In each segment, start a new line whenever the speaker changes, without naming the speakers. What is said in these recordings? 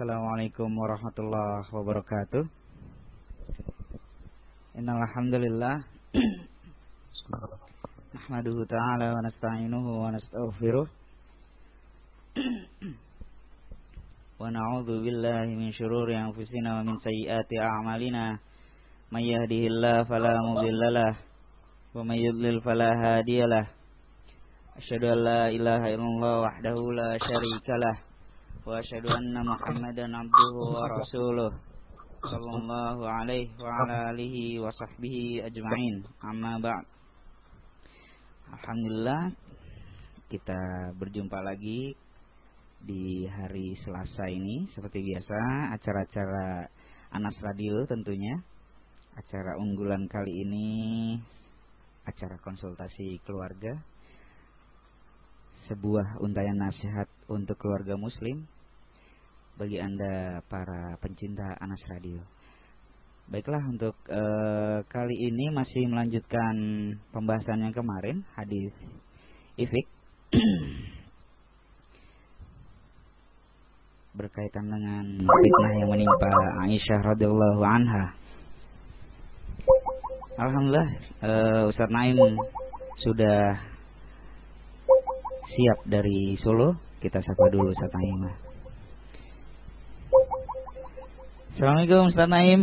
Assalamualaikum warahmatullahi wabarakatuh. Innal hamdalillah nahmaduhu ta'ala wa nasta'inuhu wa nastaghfiruh wa na'udzu billahi min shururi anfusina wa min sayyiati a'malina. May yahdihillahu fala mudhillalah wa may yudlil fala hadiyalah asyhadu an la ilaha illallah wahdahu la syarikalah وأشهد أن محمدا عبده ورسوله صلى الله عليه وعلى آله وصحبه أجمعين أما بعد Alhamdulillah kita berjumpa lagi di hari Selasa ini seperti biasa acara-acara Anas Radio tentunya acara unggulan kali ini acara konsultasi keluarga sebuah untayan nasihat untuk keluarga muslim bagi Anda para pencinta Anas Radio. Baiklah untuk e, kali ini masih melanjutkan pembahasan yang kemarin hadis ifik berkaitan dengan fitnah yang menimpa Aisyah radhiyallahu anha. Alhamdulillah e, Ustaz Naim sudah siap dari Solo. Kita sapa dulu Ustaz Naim. Assalamualaikum Ustaz Naim.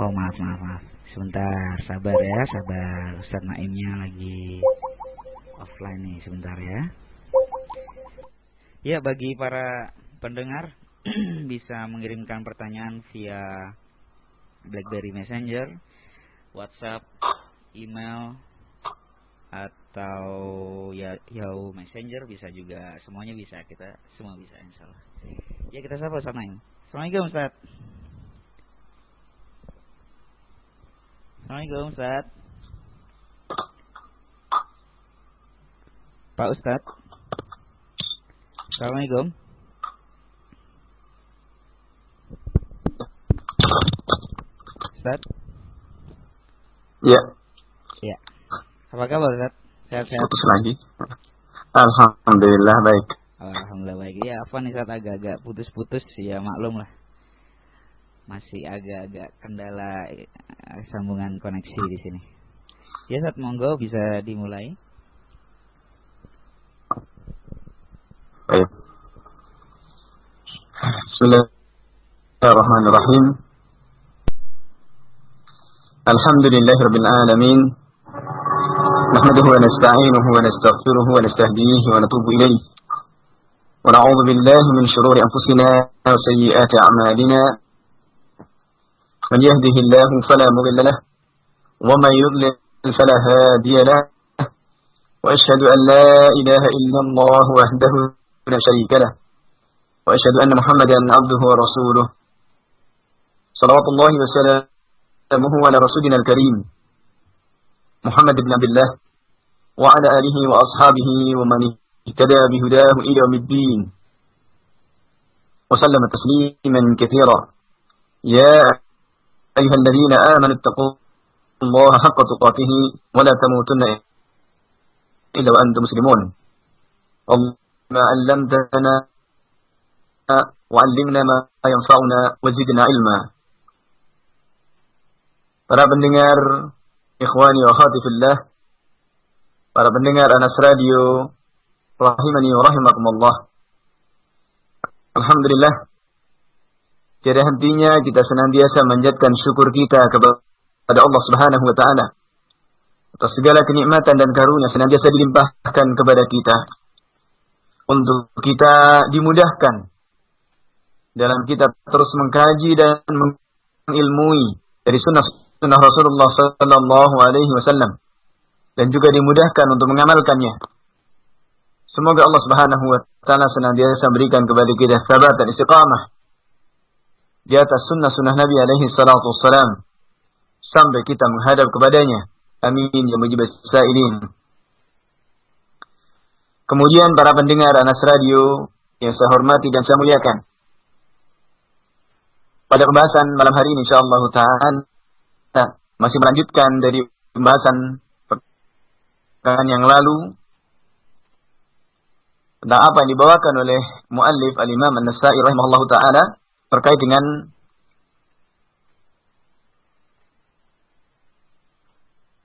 Oh maaf maaf maaf. Sebentar, sabar ya, sabar. Ustaz Naimnya lagi offline nih sebentar ya. Ya, bagi para pendengar bisa mengirimkan pertanyaan via BlackBerry Messenger WhatsApp, email atau ya Yahoo Messenger bisa juga semuanya bisa kita semua bisa insya Allah. Ya kita sapa sama ini. Assalamualaikum Ustaz. Assalamualaikum Ustaz. Pak Ustaz. Assalamualaikum. Ustaz.
Ya.
Apa kabar, Rat? Sehat-sehat?
Putus lagi. Alhamdulillah baik.
Alhamdulillah baik. Ya, apa nih saat agak-agak putus-putus ya maklum lah. Masih agak-agak kendala eh, sambungan koneksi di sini. Ya, saat monggo bisa dimulai.
Baik. Bismillahirrahmanirrahim. Alhamdulillahirrahmanirrahim. نحمده ونستعينه ونستغفره ونستهديه ونتوب إليه. ونعوذ بالله من شرور أنفسنا وسيئات أعمالنا. من يهده الله فلا مضل له ومن يضلل فلا هادي له. وأشهد أن لا إله إلا الله وحده لا شريك له. وأشهد أن محمدا عبده ورسوله. صلوات الله وسلامه على رسولنا الكريم. محمد بن عبد الله وعلى آله وأصحابه ومن اهتدى بهداه إلى يوم الدين. وسلم تسليما كثيرا. يا أيها الذين آمنوا اتقوا الله حق تقاته ولا تموتن إلا وأنتم مسلمون. اللهم علمتنا وعلمنا ما ينفعنا وزدنا علما. Para pendengar ikhwani wa khatifillah, para pendengar Anas Radio, rahimani wa rahimakumullah. Alhamdulillah, tiada hentinya kita senantiasa menjadikan syukur kita kepada Allah Subhanahu wa taala atas segala kenikmatan dan karunia senantiasa dilimpahkan kepada kita untuk kita dimudahkan dalam kita terus mengkaji dan mengilmui dari sunnah sunnah Rasulullah Sallallahu Alaihi Wasallam dan juga dimudahkan untuk mengamalkannya. Semoga Allah Subhanahu Wa Taala senantiasa berikan kepada kita sabat dan istiqamah di atas sunnah-sunnah Nabi Alaihi Salatu Wasallam sampai kita menghadap kepadanya. Amin ya mujibas sailin. Kemudian para pendengar Anas Radio yang saya hormati dan saya muliakan. Pada pembahasan malam hari ini insyaallah taala kita masih melanjutkan dari pembahasan pekan yang lalu tentang apa yang dibawakan oleh muallif al-Imam An-Nasa'i rahimahullahu taala terkait dengan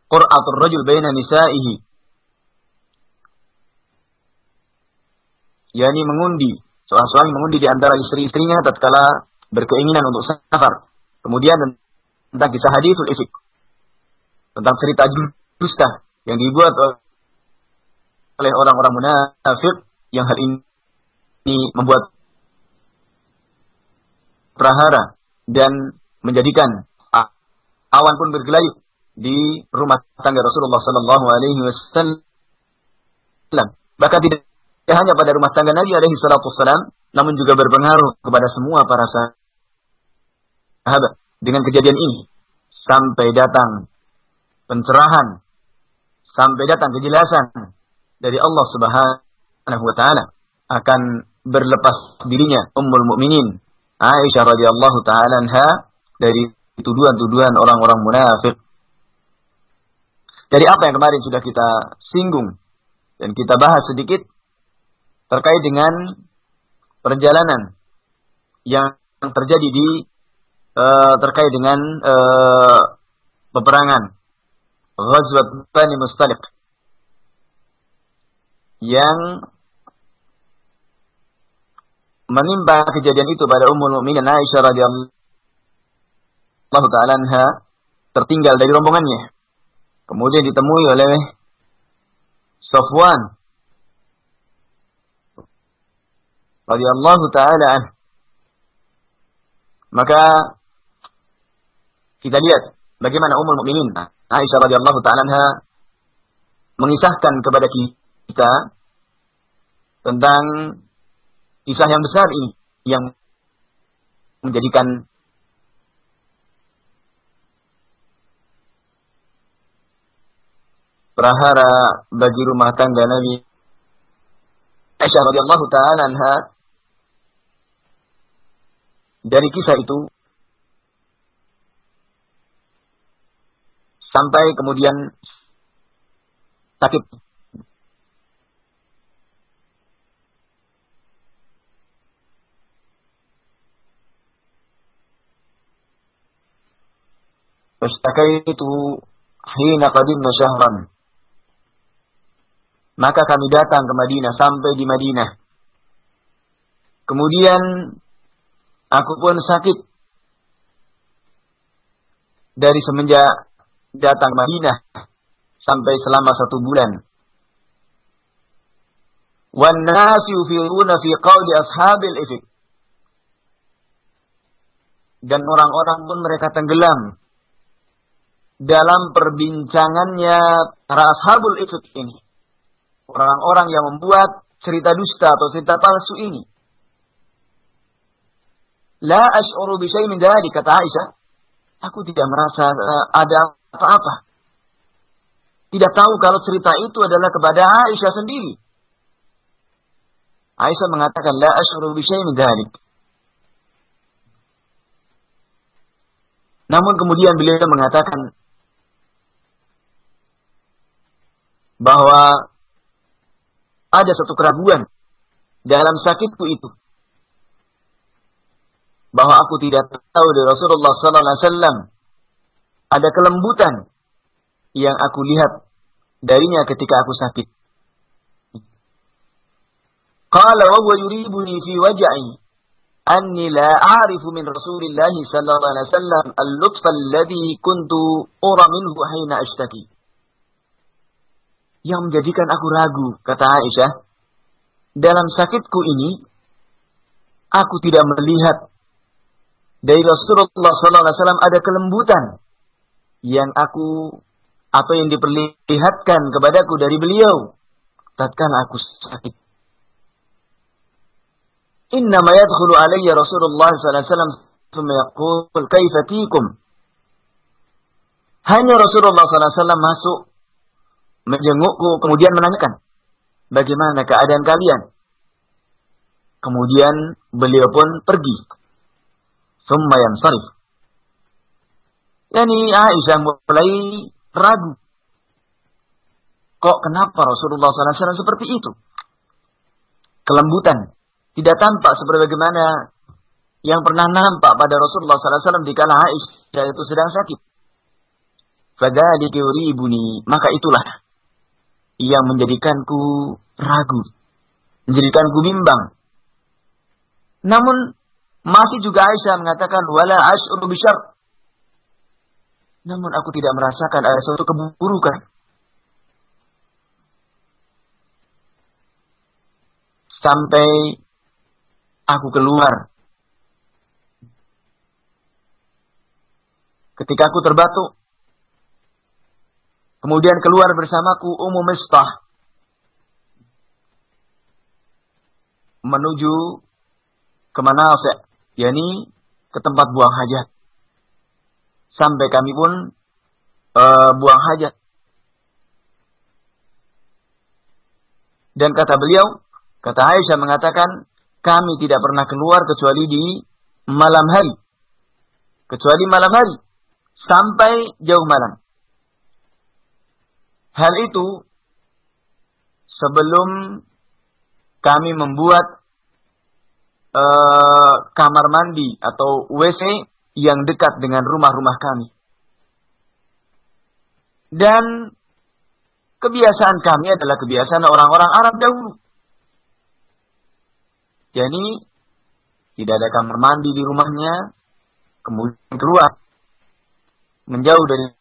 qur'atul rajul baina nisa'ihi yakni mengundi seorang suami mengundi di antara istri-istrinya tatkala berkeinginan untuk safar. Kemudian tentang kisah hadithul ifik tentang cerita dusta yang dibuat oleh orang-orang munafik yang hal ini membuat prahara dan menjadikan awan pun bergelayut di rumah tangga Rasulullah Sallallahu Alaihi Wasallam. Bahkan tidak hanya pada rumah tangga Nabi Alaihi Wasallam, namun juga berpengaruh kepada semua para sahabat. Dengan kejadian ini sampai datang pencerahan, sampai datang kejelasan dari Allah Subhanahu wa taala akan berlepas dirinya Ummul Mukminin Aisyah radhiyallahu taala anha dari tuduhan-tuduhan orang-orang munafik. Dari apa yang kemarin sudah kita singgung dan kita bahas sedikit terkait dengan perjalanan yang terjadi di uh, terkait dengan uh, peperangan Ghazwat Bani Mustaliq yang menimpa kejadian itu pada Ummul Mukminin Aisyah radhiyallahu taala anha tertinggal dari rombongannya. Kemudian ditemui oleh Safwan radhiyallahu taala. Maka kita lihat bagaimana Ummul Mukminin Aisyah radhiyallahu taala mengisahkan kepada kita tentang kisah yang besar ini yang menjadikan prahara bagi rumah tangga Nabi Aisyah radhiyallahu taala anha. Dari kisah itu sampai kemudian sakit Fastakaitu hina qadimna syahran. Maka kami datang ke Madinah sampai di Madinah. Kemudian aku pun sakit dari semenjak datang Madinah sampai selama satu bulan. Ifik. Dan orang-orang pun mereka tenggelam dalam perbincangannya para ashabul ifk ini. Orang-orang yang membuat cerita dusta atau cerita palsu ini. La ash'uru bi kata Aisyah. Aku tidak merasa uh, ada apa-apa. Tidak tahu kalau cerita itu adalah kepada Aisyah sendiri. Aisyah mengatakan la ash'uru bi min dari. Namun kemudian beliau mengatakan bahwa ada satu keraguan dalam sakitku itu. Bahwa aku tidak tahu dari Rasulullah sallallahu alaihi wasallam ada kelembutan yang aku lihat darinya ketika aku sakit. Qala wa huwa yuribuni fi waj'i anni la a'rifu min Rasulillah sallallahu alaihi wasallam al-lutfa alladhi kuntu ura minhu hina ashtaki yang menjadikan aku ragu, kata Aisyah. Dalam sakitku ini, aku tidak melihat dari Rasulullah SAW ada kelembutan yang aku atau yang diperlihatkan kepadaku dari beliau tatkala aku sakit. Inna ma yadkhulu alayya Rasulullah sallallahu alaihi yaqul kaifa Hanya Rasulullah wasallam masuk menjengukku kemudian menanyakan bagaimana keadaan kalian. Kemudian beliau pun pergi. Summa yansarif. Yani Aisyah mulai ragu. Kok kenapa Rasulullah SAW seperti itu? kelembutan. Tidak tampak seperti bagaimana yang pernah nampak pada Rasulullah SAW di kala Aisyah itu sedang sakit. Fadzalika yuribuni, maka itulah yang menjadikanku ragu, menjadikanku bimbang. Namun masih juga Aisyah mengatakan wala ash'uru bisyar. Namun aku tidak merasakan ada suatu keburukan. Sampai aku keluar ketika aku terbatuk. Kemudian keluar bersamaku Ummu Mistah. Menuju ke Manasik, yakni ke tempat buang hajat. Sampai kami pun uh, buang hajat. Dan kata beliau, kata Aisyah mengatakan, kami tidak pernah keluar kecuali di malam hari. Kecuali malam hari sampai jauh malam. Hal itu sebelum kami membuat uh, kamar mandi atau WC yang dekat dengan rumah-rumah kami. Dan kebiasaan kami adalah kebiasaan orang-orang Arab dahulu. Jadi tidak ada kamar mandi di rumahnya, kemudian keluar menjauh dari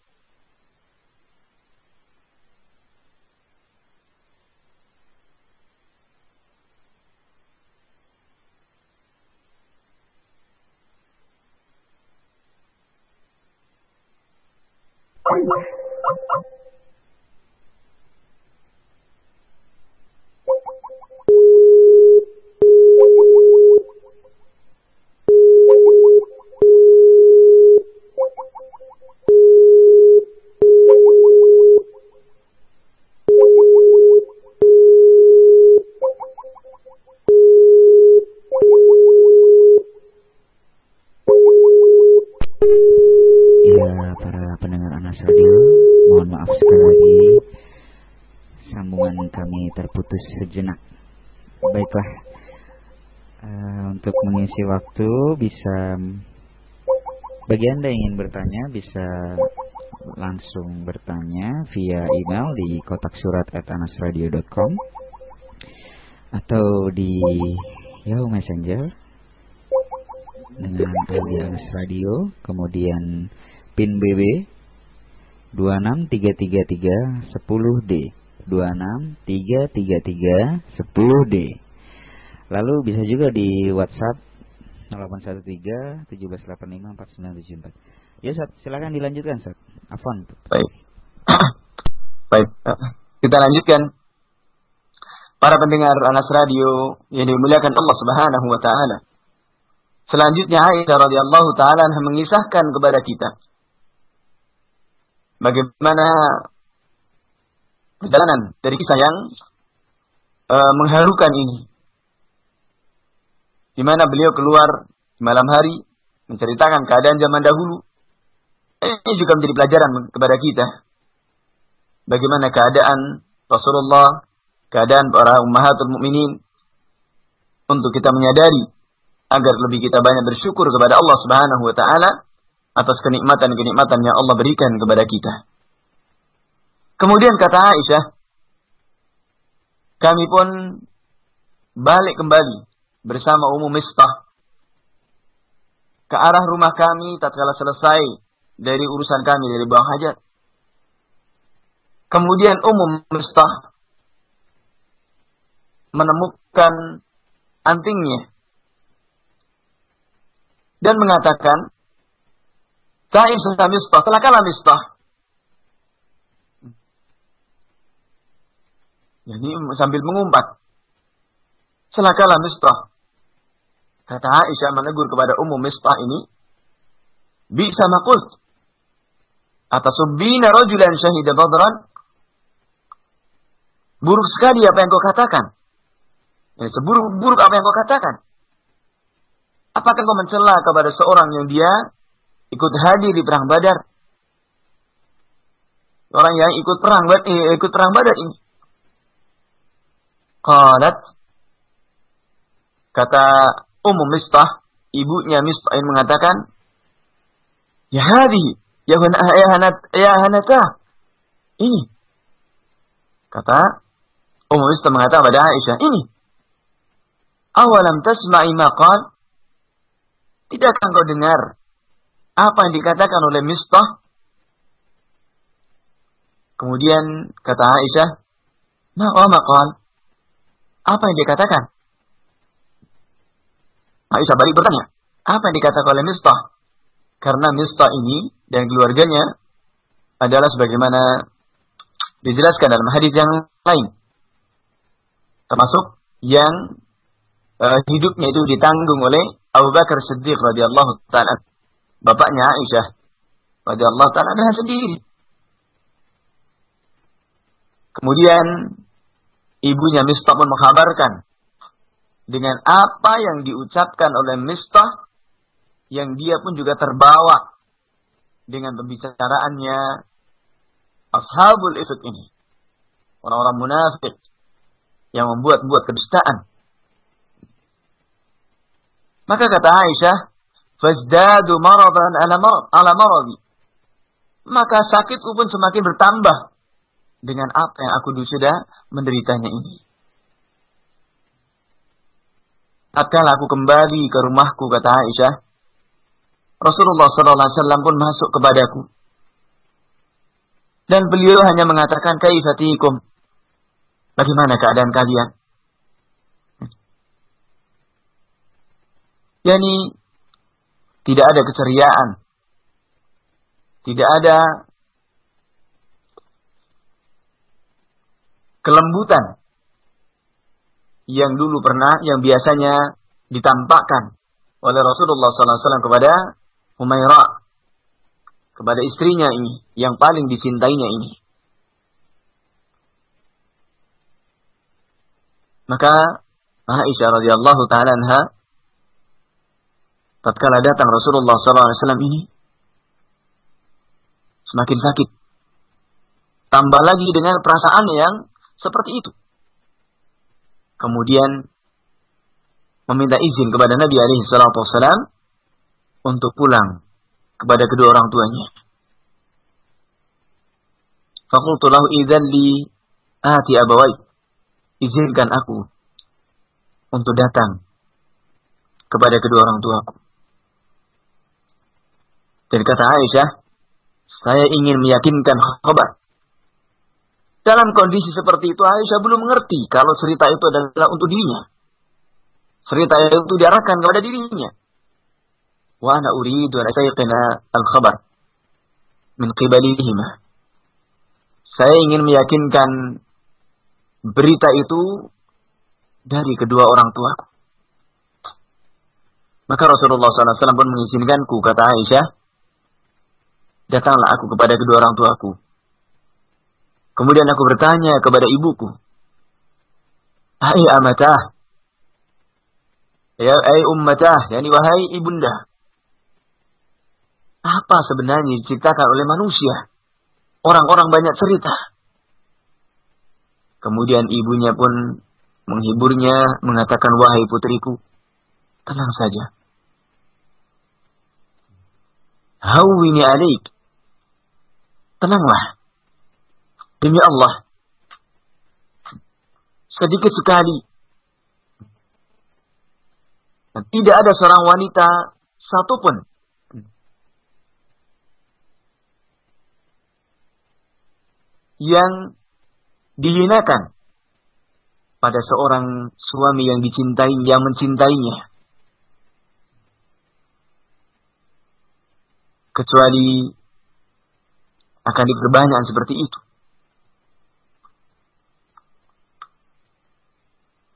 waktu bisa bagi Anda yang ingin bertanya bisa langsung bertanya via email di kotak surat anasradio.com atau di Yahoo Messenger dengan ID Anas Radio kemudian PIN BB 26333 10D 26333 10D Lalu bisa juga di WhatsApp 0813 1785 4974. Ya, Sat, silakan dilanjutkan, Sat. Afwan.
Baik. Baik. Kita lanjutkan. Para pendengar Anas Radio yang dimuliakan Allah Subhanahu wa taala. Selanjutnya Aisyah radhiyallahu taala mengisahkan kepada kita bagaimana perjalanan dari kisah yang uh, mengharukan ini di mana beliau keluar malam hari menceritakan keadaan zaman dahulu. Ini juga menjadi pelajaran kepada kita. Bagaimana keadaan Rasulullah, keadaan para ummahatul mukminin untuk kita menyadari agar lebih kita banyak bersyukur kepada Allah Subhanahu wa taala atas kenikmatan-kenikmatan yang Allah berikan kepada kita. Kemudian kata Aisyah, kami pun balik kembali bersama Umum Mistah ke arah rumah kami tatkala selesai dari urusan kami dari buang hajat. Kemudian Umum Mistah menemukan antingnya dan mengatakan, Sa'im sudah Mistah, celakalah Mistah. Jadi sambil mengumpat. Celakalah Mistah. Kata Aisyah menegur kepada Ummu Mistah ini, Bisa makult. Atasubina rajulan syahida badran. Buruk sekali apa yang kau katakan. Ini seburuk-buruk apa yang kau katakan. Apakah kau mencela kepada seorang yang dia ikut hadir di perang Badar? Orang yang ikut perang eh, ikut perang Badar ini. Qalat kata Ummu Mistah, ibunya Mistah yang mengatakan, Ya hadi, ya, ya, hanat, ya hanata. Ini. Kata Ummu Mistah mengatakan pada Aisyah, ini. Awalam tasma'i maqal? Tidakkah engkau dengar apa yang dikatakan oleh Mistah? Kemudian kata Aisyah, Nah, maqal? Apa yang dikatakan? Aisyah balik bertanya, apa yang dikatakan oleh Mistah? Karena Mistah ini dan keluarganya adalah sebagaimana dijelaskan dalam hadis yang lain. Termasuk yang uh, hidupnya itu ditanggung oleh Abu Bakar Siddiq radhiyallahu taala. Bapaknya Aisyah radhiyallahu taala sendiri. Kemudian ibunya Mistah pun mengkabarkan dengan apa yang diucapkan oleh Mistah yang dia pun juga terbawa dengan pembicaraannya ashabul ifk ini. Orang-orang munafik yang membuat-buat kedustaan. Maka kata Aisyah, "Fazdadu maradan ala maradi." Maka sakitku pun semakin bertambah dengan apa yang aku dulu sudah menderitanya ini. Tatkala aku kembali ke rumahku, kata Aisyah, Rasulullah SAW pun masuk kepadaku. Dan beliau hanya mengatakan, Kaifatikum. Bagaimana keadaan kalian? Yani, tidak ada keceriaan. Tidak ada kelembutan yang dulu pernah, yang biasanya ditampakkan oleh Rasulullah SAW kepada Humaira, kepada istrinya ini, yang paling dicintainya ini. Maka Aisyah radhiyallahu taala anha tatkala datang Rasulullah SAW ini semakin sakit. Tambah lagi dengan perasaan yang seperti itu kemudian meminta izin kepada Nabi alaihi salatu wasalam untuk pulang kepada kedua orang tuanya. Fakultu lahu idzan li ati abawai. Izinkan aku untuk datang kepada kedua orang tuaku. Dan kata Aisyah, saya ingin meyakinkan khabar dalam kondisi seperti itu Aisyah belum mengerti kalau cerita itu adalah untuk dirinya. Cerita itu diarahkan kepada dirinya. Wa ana uridu an al-khabar min qibalihima. Saya ingin meyakinkan berita itu dari kedua orang tua. Maka Rasulullah SAW pun mengizinkanku, kata Aisyah, datanglah aku kepada kedua orang tuaku Kemudian aku bertanya kepada ibuku. Hai amatah. Ya, hai ummatah. Yani wahai ibunda. Apa sebenarnya diciptakan oleh manusia? Orang-orang banyak cerita. Kemudian ibunya pun menghiburnya, mengatakan, wahai putriku, tenang saja. Hawwini alik. Tenanglah. Demi Allah. Sedikit sekali. Tidak ada seorang wanita satupun yang dihinakan pada seorang suami yang dicintai, yang mencintainya. Kecuali akan diperbanyak seperti itu.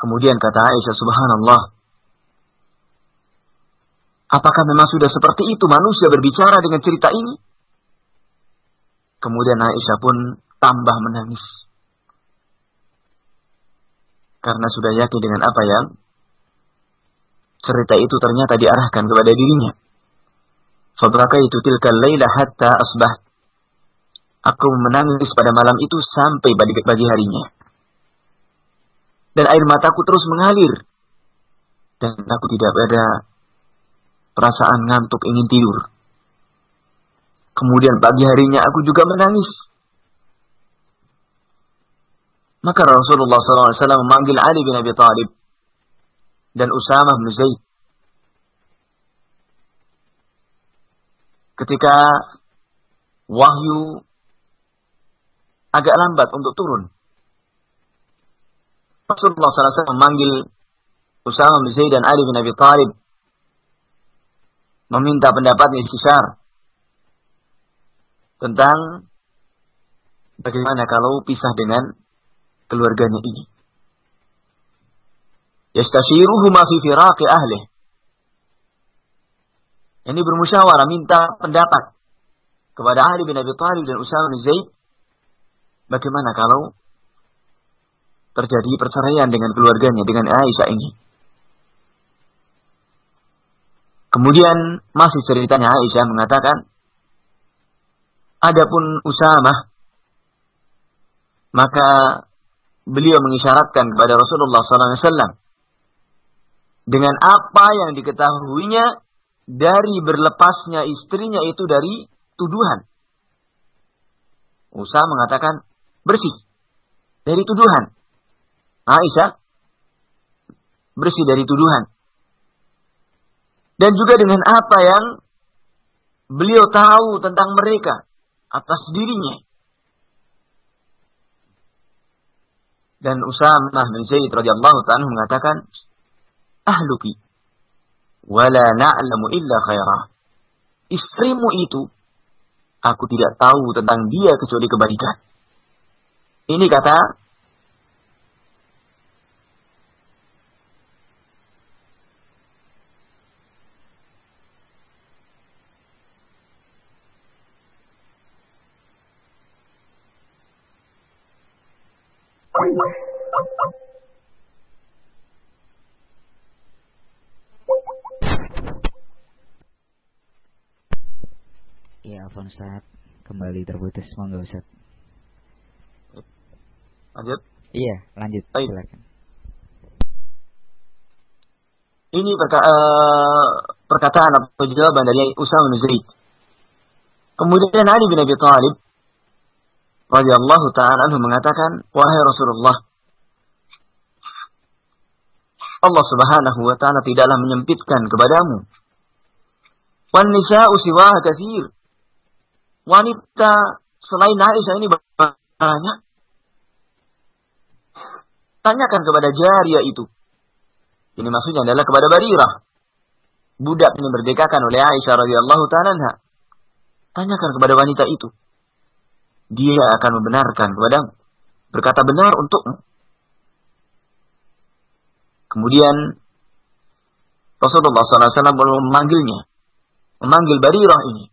Kemudian kata Aisyah subhanallah. Apakah memang sudah seperti itu manusia berbicara dengan cerita ini? Kemudian Aisyah pun tambah menangis. Karena sudah yakin dengan apa yang cerita itu ternyata diarahkan kepada dirinya. itu tilka layla hatta asbah. Aku menangis pada malam itu sampai pagi harinya dan air mataku terus mengalir. dan aku tidak ada perasaan ngantuk ingin tidur. Kemudian pagi harinya aku juga menangis. Maka Rasulullah SAW memanggil Ali bin Abi Thalib dan Usama bin Zaid. Ketika wahyu agak lambat untuk turun. Rasulullah SAW memanggil Usama bin Zaid dan Ali bin Abi Thalib meminta pendapatnya Syisar tentang bagaimana kalau pisah dengan keluarganya ini. Yastashiruhuma fi firaqi ahli. Ini bermusyawarah minta pendapat kepada Ali bin Abi Thalib dan Usama bin Zaid bagaimana kalau terjadi perceraian dengan keluarganya dengan Aisyah ini. Kemudian masih ceritanya Aisyah mengatakan, Adapun Usama, maka beliau mengisyaratkan kepada Rasulullah SAW dengan apa yang diketahuinya dari berlepasnya istrinya itu dari tuduhan. Usama mengatakan bersih dari tuduhan. Aisyah bersih dari tuduhan. Dan juga dengan apa yang beliau tahu tentang mereka atas dirinya. Dan Usamah bin Zaid radhiyallahu ta'ala mengatakan, Ahluki, wala na'lamu illa khairah. Istrimu itu, aku tidak tahu tentang dia kecuali kebaikan. Ini kata
Ya, Afon Ustaz. Kembali terputus. Monggo Ustaz.
Lanjut.
Iya, lanjut.
Baik.
Silakan.
Ini perka uh, perkataan atau jawaban dari Usama bin Zaid. Kemudian Ali bin Abi Thalib radhiyallahu taala anhu mengatakan, "Wahai Rasulullah, Allah Subhanahu wa taala tidaklah menyempitkan kepadamu. Wan nisa'u siwaha katsir. Wanita selain Aisyah ini banyak. Tanyakan kepada Jariyah itu. Ini maksudnya adalah kepada Barirah. Budak ini merdekakan oleh Aisyah radhiyallahu taala Tanyakan kepada wanita itu. Dia akan membenarkan kepadamu. Berkata benar untukmu. Kemudian Rasulullah SAW memanggilnya. Memanggil Barirah ini.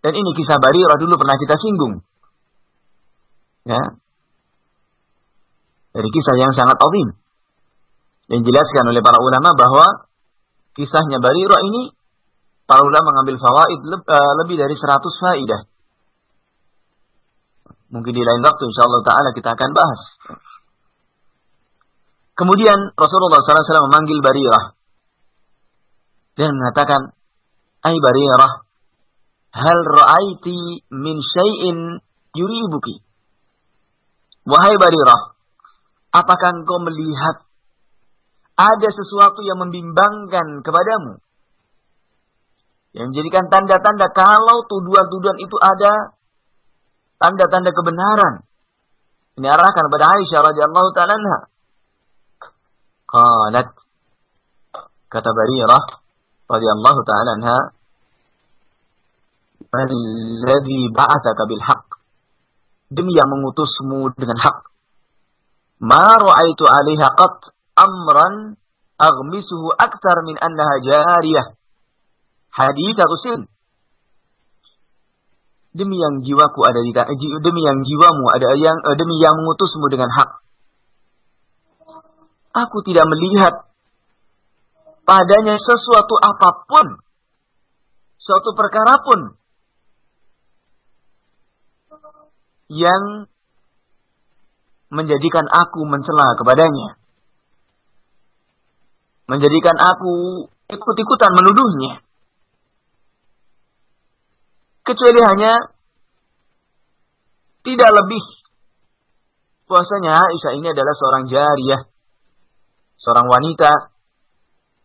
Dan ini kisah Barirah dulu pernah kita singgung. Ya. Dari kisah yang sangat azim. Yang dijelaskan oleh para ulama bahwa kisahnya Barirah ini para ulama mengambil fawaid eh, lebih dari 100 faidah. Mungkin di lain waktu insyaallah taala kita akan bahas. Kemudian Rasulullah SAW memanggil Barirah dan mengatakan, "Ai Barirah, hal ra'aiti min syai'in yuribuki?" Wahai Barirah, apakah engkau melihat ada sesuatu yang membimbangkan kepadamu? Yang menjadikan tanda-tanda kalau tuduhan-tuduhan itu ada tanda-tanda kebenaran. Ini arahkan kepada Aisyah radhiyallahu taala anha. Qalat kata Barirah radhiyallahu taala anha Alladhi ba'athaka bil haqq demi yang mengutusmu dengan hak ma ra'aitu 'alaiha qat amran aghmisuhu akthar min annaha jariyah hadithatu sin demi yang jiwaku ada di demi yang jiwamu ada yang eh, demi yang mengutusmu dengan hak aku tidak melihat padanya sesuatu apa pun suatu perkara pun yang menjadikan aku mencela kepadanya menjadikan aku ikut-ikutan menuduhnya. Kecuali hanya tidak lebih. Puasanya Aisyah ini adalah seorang jariah, seorang wanita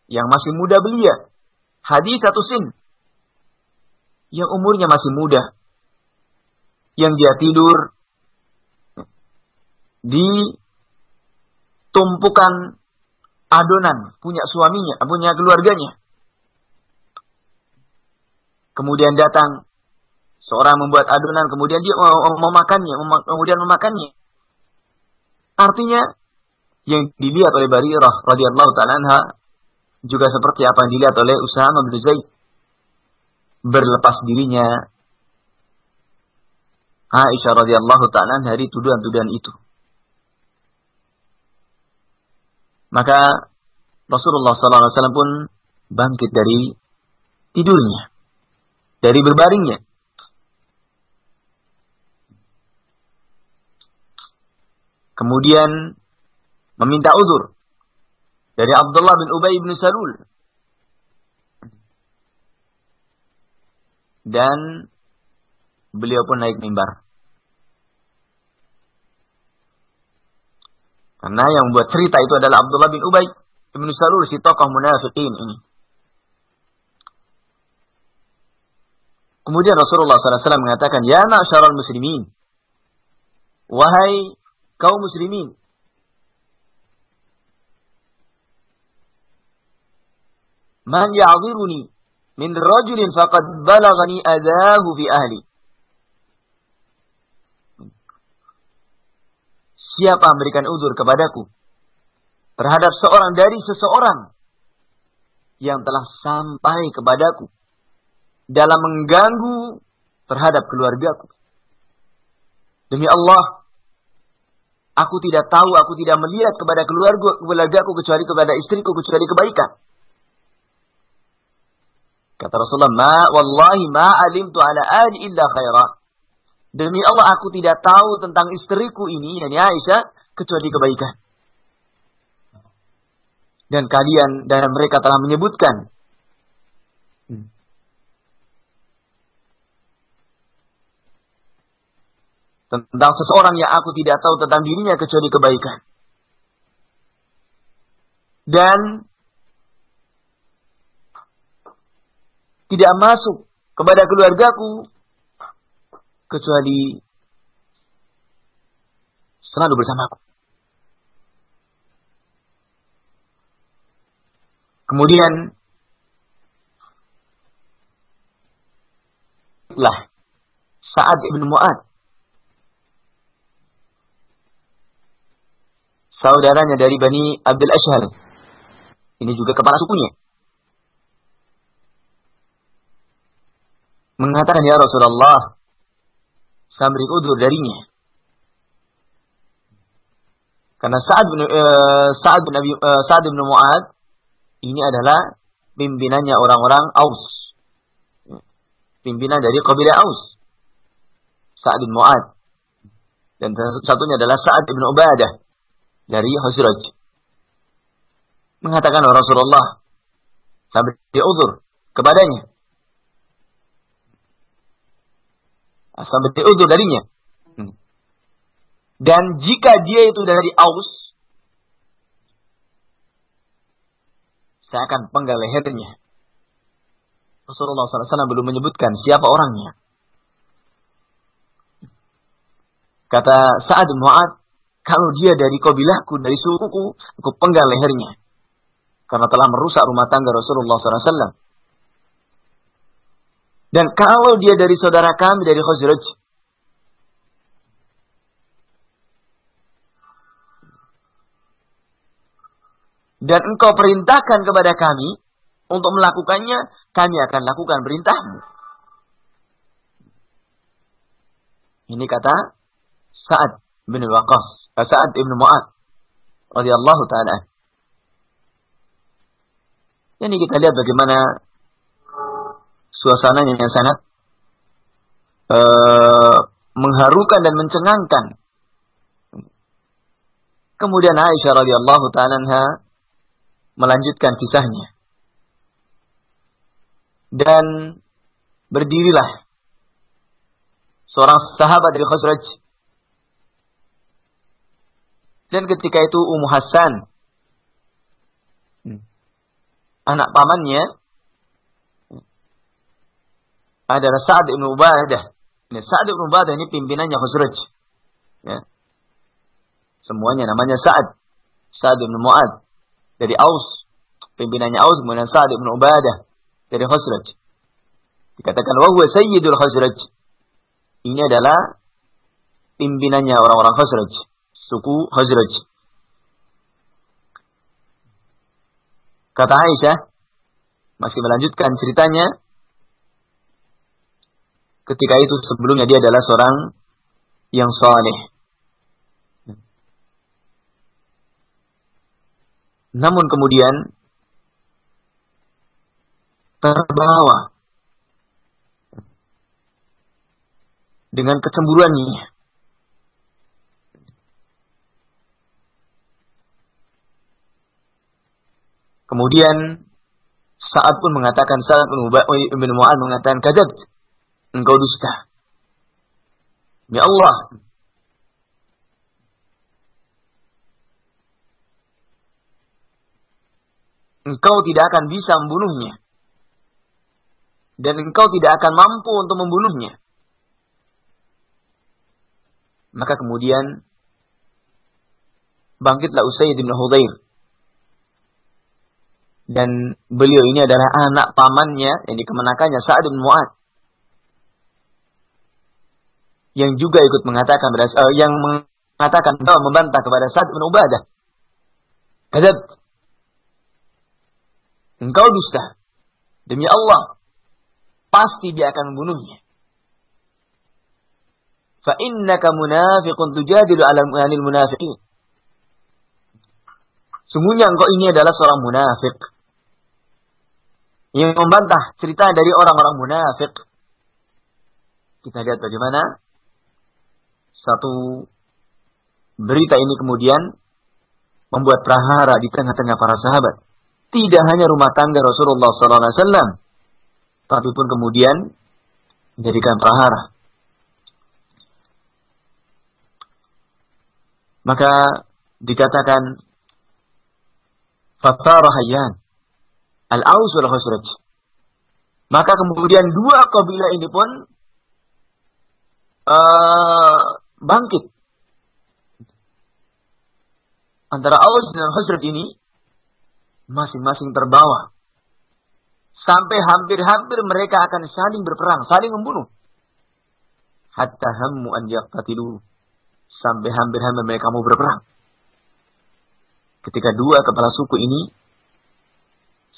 yang masih muda belia, hadis satu sin, yang umurnya masih muda, yang dia tidur di tumpukan adonan punya suaminya, punya keluarganya. Kemudian datang seorang membuat adonan, kemudian dia memakannya, kemudian memakannya. Artinya yang dilihat oleh Barirah radhiyallahu taala juga seperti apa yang dilihat oleh Usama bin Zaid berlepas dirinya Aisyah radhiyallahu taala dari tuduhan-tuduhan itu. Maka Rasulullah SAW pun bangkit dari tidurnya, dari berbaringnya. Kemudian meminta uzur dari Abdullah bin Ubay bin Salul. Dan beliau pun naik mimbar. Karena yang membuat cerita itu adalah Abdullah bin Ubay bin Salul, si tokoh munafikin ini. Kemudian Rasulullah SAW mengatakan, Ya ma'asyarul muslimin. Wahai kaum muslimin. Man ya'ziruni min rajulin faqad balagani adahu fi ahli. siapa memberikan uzur kepadaku terhadap seorang dari seseorang yang telah sampai kepadaku dalam mengganggu terhadap keluargaku. Demi Allah, aku tidak tahu, aku tidak melihat kepada keluarga keluargaku kecuali kepada istriku kecuali kebaikan. Kata Rasulullah, "Ma wallahi ma alimtu ala ahli illa khaira." Demi Allah aku tidak tahu tentang istriku ini, yani Aisyah, kecuali kebaikan. Dan kalian dan mereka telah menyebutkan tentang seseorang yang aku tidak tahu tentang dirinya kecuali kebaikan. Dan tidak masuk kepada keluargaku kecuali selalu bersamaku. Kemudian lah saat ibn Mu'ad saudaranya dari Bani Abdul Ashhar ini juga kepala sukunya mengatakan ya Rasulullah saya beri udur darinya. Karena Sa'ad bin, uh, Sa'ad bin, uh, Sa'ad bin Mu'ad ini adalah pimpinannya orang-orang Aus. Pimpinan dari kabilah Aus. Sa'ad bin Mu'ad. Dan satunya adalah Sa'ad bin Ubadah dari Khazraj. Mengatakan Rasulullah, saya beri udur kepadanya. sampai diudur darinya. Hmm. Dan jika dia itu dari Aus, saya akan penggal lehernya. Rasulullah SAW belum menyebutkan siapa orangnya. Kata Sa'ad Mu'ad, kalau dia dari kabilahku, dari sukuku, aku penggal lehernya. Karena telah merusak rumah tangga Rasulullah SAW. Dan kalau dia dari saudara kami dari Khazraj, dan engkau perintahkan kepada kami untuk melakukannya, kami akan lakukan perintahmu. Ini kata Sa'ad bin Waqas, Sa'ad bin Mu'ad radhiyallahu taala. Ini kita lihat bagaimana suasananya yang sangat uh, mengharukan dan mencengangkan. Kemudian Aisyah radhiyallahu taala melanjutkan kisahnya. Dan berdirilah seorang sahabat dari Khazraj. Dan ketika itu Ummu Hasan, hmm, anak pamannya, adalah Sa'ad ibn Ubadah. Ini Sa'ad ibn Ubadah ini pimpinannya Khazraj. Ya. Semuanya namanya Sa'ad. Sa'ad ibn Mu'ad. Dari Aus. Pimpinannya Aus. Kemudian Sa'ad ibn Ubadah. Dari Khazraj. Dikatakan, Wahuwa Sayyidul Khazraj. Ini adalah pimpinannya orang-orang Khazraj. Suku Khazraj. Kata Aisyah, masih melanjutkan ceritanya, ketika itu sebelumnya dia adalah seorang yang saleh. Namun kemudian terbawa dengan kecemburuannya. Kemudian saat pun mengatakan saat bin Mu'ad mengatakan kadab engkau dusta. Ya Allah, engkau tidak akan bisa membunuhnya. Dan engkau tidak akan mampu untuk membunuhnya. Maka kemudian bangkitlah Usaid bin Hudair. Dan beliau ini adalah anak pamannya yang dikemenakannya Sa'ad bin Mu'ad. Yang juga ikut mengatakan uh, yang mengatakan bahwa membantah kepada Sa'ad bin Ubadah. Kadzab Engkau dusta. Demi Allah, pasti dia akan membunuhnya. Fa innaka munafiqun tujadilu 'ala munafiqin. Sungguhnya engkau ini adalah seorang munafik. Yang membantah cerita dari orang-orang munafik. Kita lihat bagaimana satu berita ini kemudian membuat prahara di tengah-tengah para sahabat tidak hanya rumah tangga Rasulullah SAW, tapi pun kemudian menjadikan prahara. Maka dikatakan Fatara Hayyan Al-Aus wal Khusraj. Maka kemudian dua kabilah ini pun uh, bangkit. Antara Aus dan Khusraj ini masing-masing terbawa. Sampai hampir-hampir mereka akan saling berperang, saling membunuh. Hatta hammu an yaqtatilu. Sampai hampir-hampir mereka mau berperang. Ketika dua kepala suku ini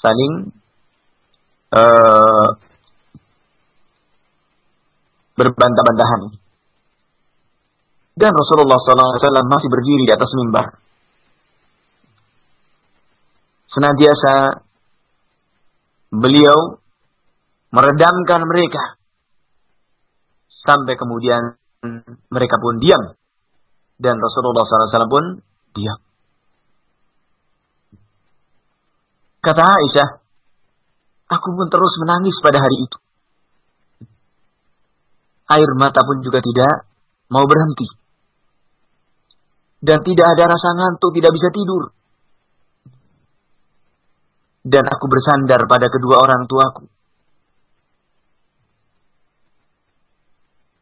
saling uh, berbantah-bantahan. Dan Rasulullah SAW masih berdiri di atas mimbar senantiasa beliau meredamkan mereka sampai kemudian mereka pun diam dan Rasulullah SAW pun diam. Kata Aisyah, aku pun terus menangis pada hari itu. Air mata pun juga tidak mau berhenti. Dan tidak ada rasa ngantuk, tidak bisa tidur dan aku bersandar pada kedua orang tuaku.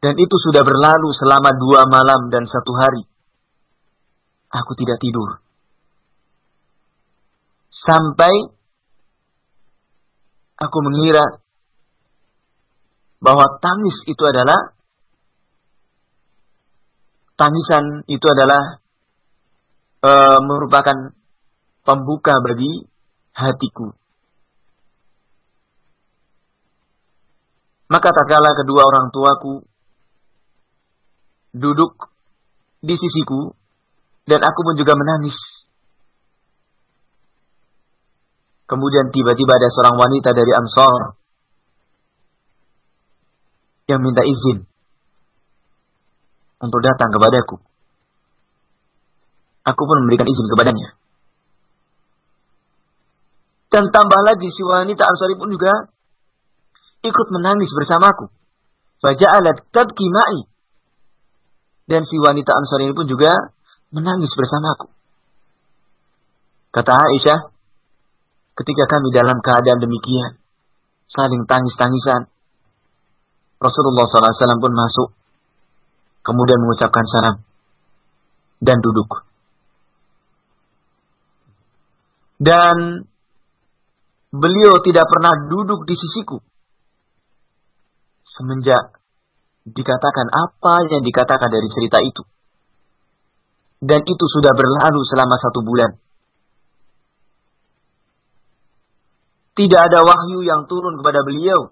Dan itu sudah berlalu selama dua malam dan satu hari. Aku tidak tidur. Sampai aku mengira bahwa tangis itu adalah tangisan itu adalah e, merupakan pembuka bagi hatiku. Maka tak tatkala kedua orang tuaku duduk di sisiku dan aku pun juga menangis. Kemudian tiba-tiba ada seorang wanita dari Ansar yang minta izin untuk datang kepadaku. Aku pun memberikan izin kepadanya. Dan tambah lagi si wanita Ansari pun juga ikut menangis bersamaku. Faja'alat tabki ma'i. Dan si wanita Ansari ini pun juga menangis bersamaku. Kata Aisyah, ketika kami dalam keadaan demikian, saling tangis-tangisan, Rasulullah SAW pun masuk, kemudian mengucapkan salam, dan duduk. Dan beliau tidak pernah duduk di sisiku. Semenjak dikatakan apa yang dikatakan dari cerita itu. Dan itu sudah berlalu selama satu bulan. Tidak ada wahyu yang turun kepada beliau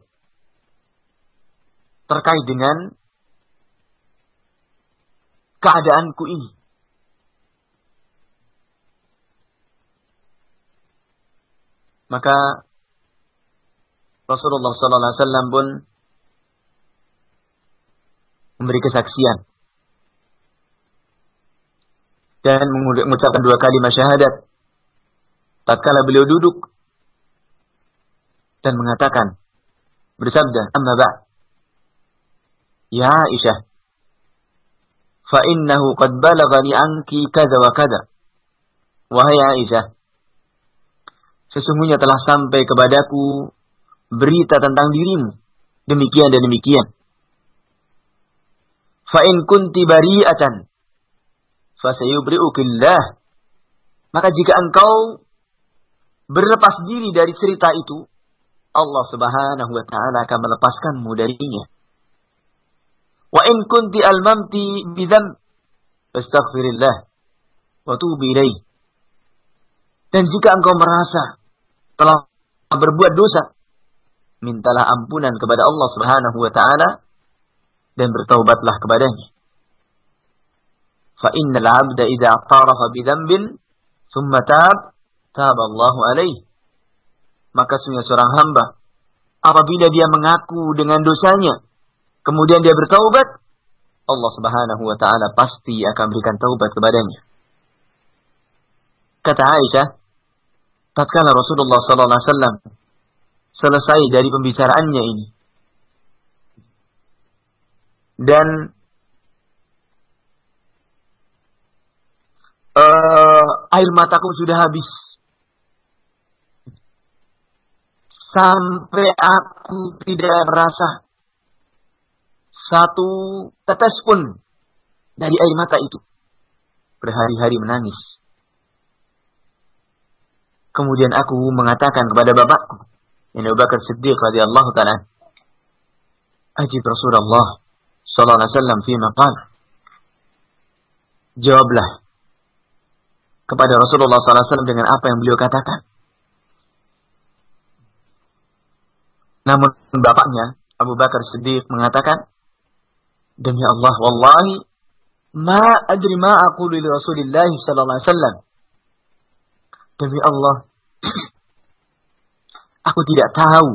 terkait dengan keadaanku ini. Maka Rasulullah sallallahu alaihi wasallam pun memberi kesaksian dan mengucapkan dua kali syahadat. Tatkala beliau duduk dan mengatakan bersabda amma ba' ya Aisyah fa innahu qad balaghani anki kadza wa kadza wahai Aisyah sesungguhnya telah sampai kepadaku berita tentang dirimu demikian dan demikian. Fa in kunti bari'atan fa sayubri'ukillah. Maka jika engkau berlepas diri dari cerita itu Allah Subhanahu wa taala akan melepaskanmu darinya. Wa in kunti almamti bidzam fastaghfirillah wa tubi ilaih. Dan jika engkau merasa telah berbuat dosa, mintalah ampunan kepada Allah Subhanahu wa taala dan bertaubatlah kepadanya. Fa innal 'abda idza aqtarafa bi dzambin thumma tab, taba Allahu alaihi maka sungguh seorang hamba apabila dia mengaku dengan dosanya kemudian dia bertaubat Allah Subhanahu wa taala pasti akan berikan taubat kepadanya. Kata Aisyah tatkala Rasulullah sallallahu alaihi wasallam selesai dari pembicaraannya ini dan uh, air mataku sudah habis sampai aku tidak merasa satu tetes pun dari air mata itu. Berhari-hari menangis. Kemudian aku mengatakan kepada bapakku, yang Abu Bakar Siddiq radhiyallahu taala, "Ajib Rasulullah sallallahu alaihi wasallam fi maqal." Jawablah kepada Rasulullah sallallahu alaihi wasallam dengan apa yang beliau katakan. Namun bapaknya Abu Bakar Siddiq mengatakan, Demi Allah, wallahi, ma adri ma aku li Rasulillah sallallahu alaihi wasallam. Demi Allah, aku tidak tahu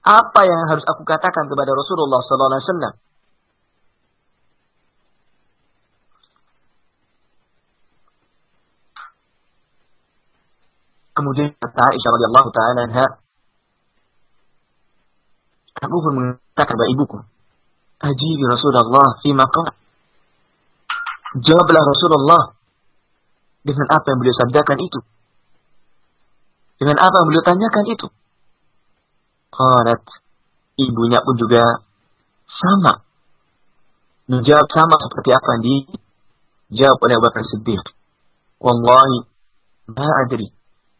apa yang harus aku katakan kepada Rasulullah sallallahu alaihi wasallam. Kemudian kata Aisyah radhiyallahu taala Aku pun mengatakan kepada ibuku, Ajibi Rasulullah fi maqam. Jawablah Rasulullah dengan apa yang beliau sabdakan itu. Dengan apa yang beliau tanyakan itu. Qalat, ibunya pun juga sama. Menjawab sama seperti apa yang dijawab oleh Abu Bakar Siddiq. Wallahi, ma adri.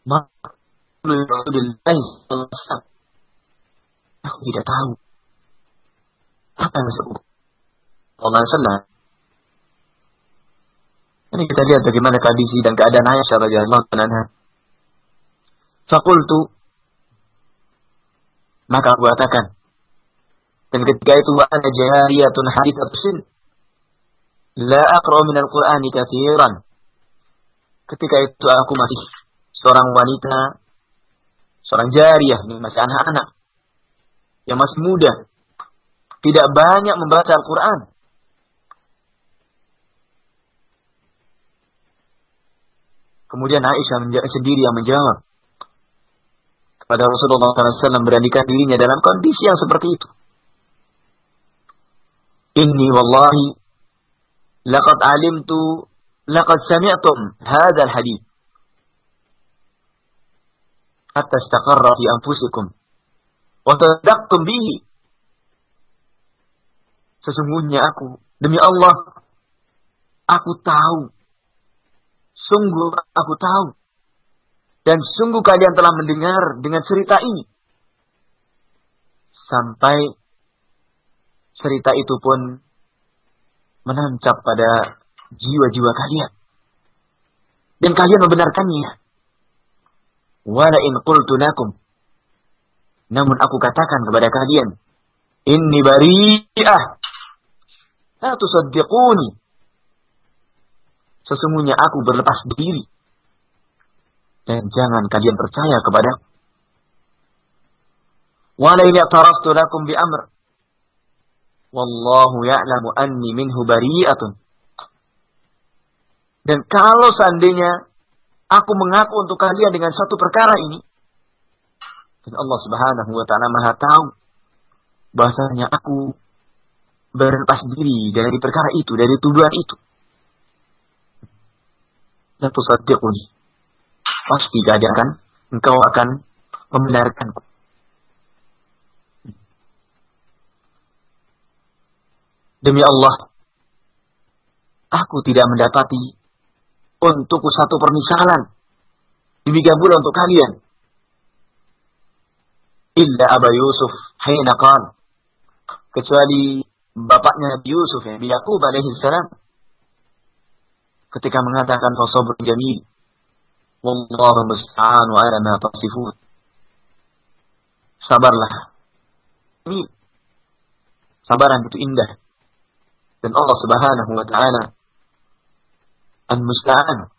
Ma Rasulullah sallallahu Aku tidak tahu. Apa yang disebut Allah Sallam. Ini kita lihat bagaimana kondisi dan keadaan Aisyah radhiyallahu anha. Fakultu maka aku katakan dan ketika itu wa ana jariyatun hadithatun sin la aqra min al-Qur'ani katsiran. Ketika itu aku masih seorang wanita, seorang jariyah, masih anak-anak yang masih muda, tidak banyak membaca Al-Quran. Kemudian Aisyah sendiri yang menjawab, pada Rasulullah SAW beranikan dirinya dalam kondisi yang seperti itu. Inni wallahi laqad alimtu laqad sami'tum hadzal hadith hatta istaqarra fi anfusikum wa tadaqtum bihi Sesungguhnya aku demi Allah aku tahu sungguh aku tahu dan sungguh kalian telah mendengar dengan cerita ini sampai cerita itu pun menancap pada jiwa-jiwa kalian. Dan kalian membenarkannya. Wala in qultu lakum. Namun aku katakan kepada kalian, inni bari'ah. La tusaddiquni. Sesungguhnya aku berlepas diri. Dan jangan kalian percaya kepada Wala in i'taraftu lakum bi amr Wallahu ya'lamu anni minhu bari'atun. Dan kalau seandainya aku mengaku untuk kalian dengan satu perkara ini, dan Allah Subhanahu wa taala Maha tahu bahasanya aku berlepas diri dari perkara itu, dari tuduhan itu. La tusaddiquni. Pasti gak akan engkau akan membenarkanku. Demi Allah, aku tidak mendapati untukku satu permisalan. Demikian pula untuk kalian. Illa Aba Yusuf hina qan. Kecuali bapaknya Nabi Yusuf ya, Yaqub alaihi salam. Ketika mengatakan fasabrun jamil. Wallahu musta'an wa ala ma tasifun. Sabarlah. Ini sabaran itu indah. Dan Allah Subhanahu wa taala Al-Musta'an.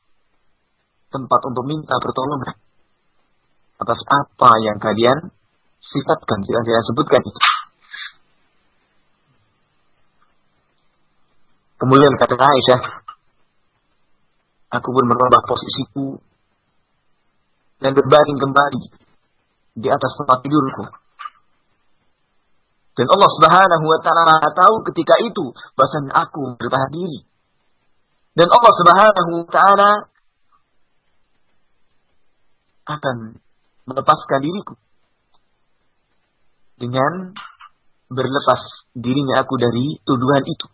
Tempat untuk minta pertolongan atas apa yang kalian sifatkan, tidak saya sebutkan itu. Kemudian kata Aisyah, aku pun merubah posisiku dan berbaring kembali di atas tempat tidurku. Dan Allah Subhanahu wa taala tahu ketika itu bahasanya aku bertahan diri. Dan Allah Subhanahu wa taala akan melepaskan diriku dengan berlepas dirinya aku dari tuduhan itu.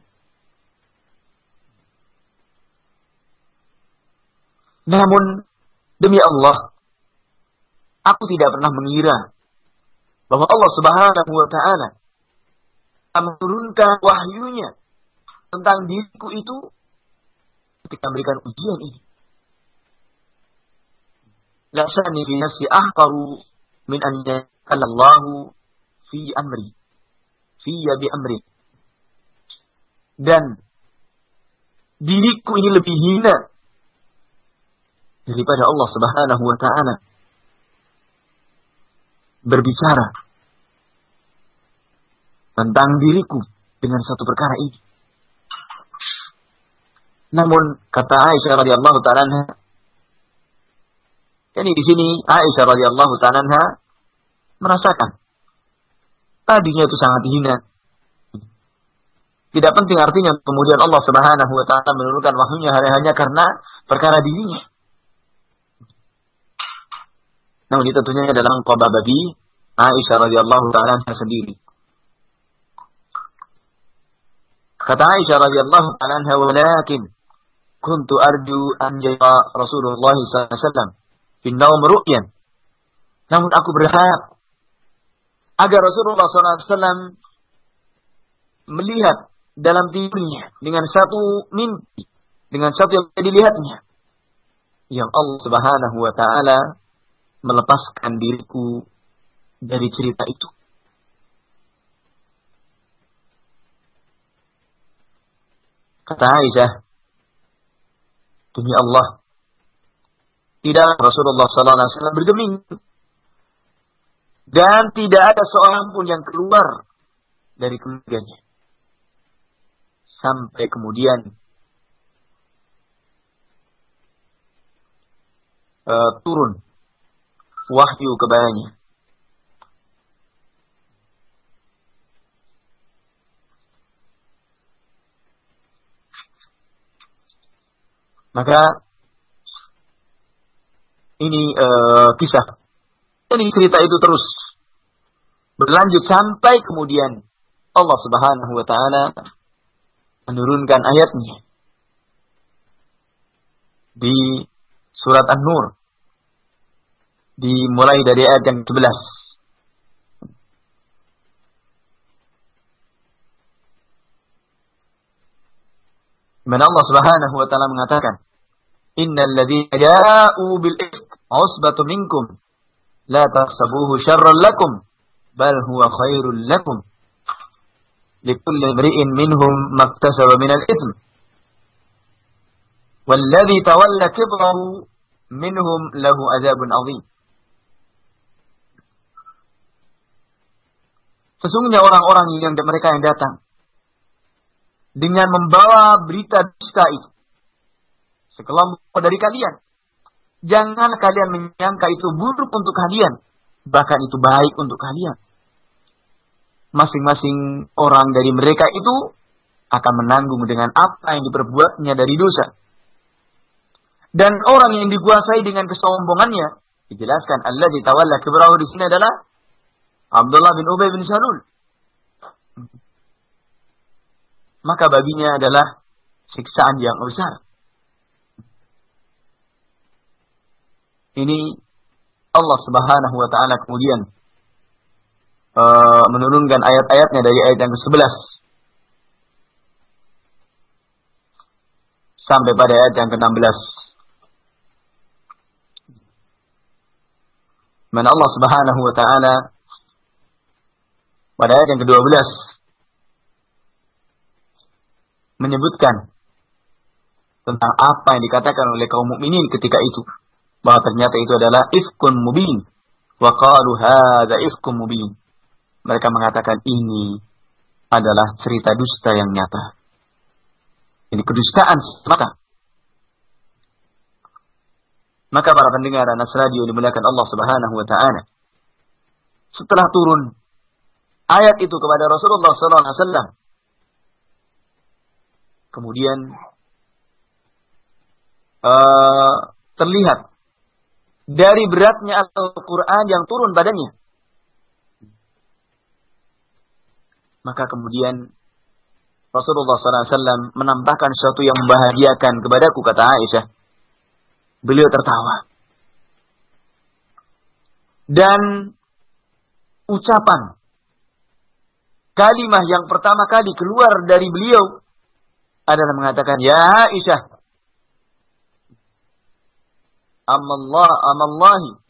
Namun demi Allah aku tidak pernah mengira bahwa Allah Subhanahu wa taala menurunkan wahyunya tentang diriku itu ketika memberikan ujian ini. La sya'ni fi nafsi min an Allah fi amri. Fi bi amri. Dan diriku ini lebih hina daripada Allah Subhanahu wa taala berbicara tentang diriku dengan satu perkara ini. Namun kata Aisyah radhiyallahu taala ini di sini Aisyah radhiyallahu taala merasakan tadinya itu sangat hina. Tidak penting artinya kemudian Allah Subhanahu wa taala menurunkan wahyunya hanya karena perkara dirinya. Namun ini tentunya adalah qaba bagi Aisyah radhiyallahu taala sendiri. Kata Aisyah radhiyallahu anha walakin kuntu arju an Rasulullah sallallahu alaihi wasallam fi naum ru'yan. Namun aku berharap agar Rasulullah SAW melihat dalam tidurnya dengan satu mimpi, dengan satu yang dilihatnya. Yang Allah Subhanahu wa taala melepaskan diriku dari cerita itu. Kata Aisyah, demi Allah, tidak Rasulullah SAW bergeming. Dan tidak ada seorang pun yang keluar dari keluarganya. Sampai kemudian uh, turun wahyu kepadanya. Maka ini uh, kisah. ini cerita itu terus berlanjut sampai kemudian Allah Subhanahu wa taala menurunkan ayatnya di surat An-Nur. Dimulai dari ayat yang 11 Mana Allah Subhanahu wa taala mengatakan, "Innal ladzina ja'u bil ifk usbatu minkum la tahsabuhu syarran lakum bal huwa khairul lakum likulli imri'in minhum maktasaba minal itsm والذي تولى كبره منهم له عذاب عظيم Sesungguhnya orang-orang yang mereka yang datang dengan membawa berita dusta itu. Sekelompok dari kalian. Jangan kalian menyangka itu buruk untuk kalian. Bahkan itu baik untuk kalian. Masing-masing orang dari mereka itu akan menanggung dengan apa yang diperbuatnya dari dosa. Dan orang yang dikuasai dengan kesombongannya, dijelaskan Allah ditawalla kibrahu di sini adalah Abdullah bin Ubay bin Salul maka baginya adalah siksaan yang besar. Ini Allah Subhanahu wa taala kemudian uh, menurunkan ayat-ayatnya dari ayat yang ke-11 sampai pada ayat yang ke-16. Mana Allah Subhanahu wa taala pada ayat yang ke-12 menyebutkan tentang apa yang dikatakan oleh kaum mukminin ketika itu bahwa ternyata itu adalah ifkun mubin. Wa qalu hadza ifkun mubin mereka mengatakan ini adalah cerita dusta yang nyata ini kedustaan semata maka para pendengar Anas Radio dimuliakan Allah Subhanahu wa taala setelah turun ayat itu kepada Rasulullah sallallahu alaihi wasallam kemudian uh, terlihat dari beratnya Al-Quran yang turun badannya. Maka kemudian Rasulullah SAW menampakkan sesuatu yang membahagiakan kepadaku, kata Aisyah. Beliau tertawa. Dan ucapan kalimah yang pertama kali keluar dari beliau adalah mengatakan ya Aisyah amallah amallahi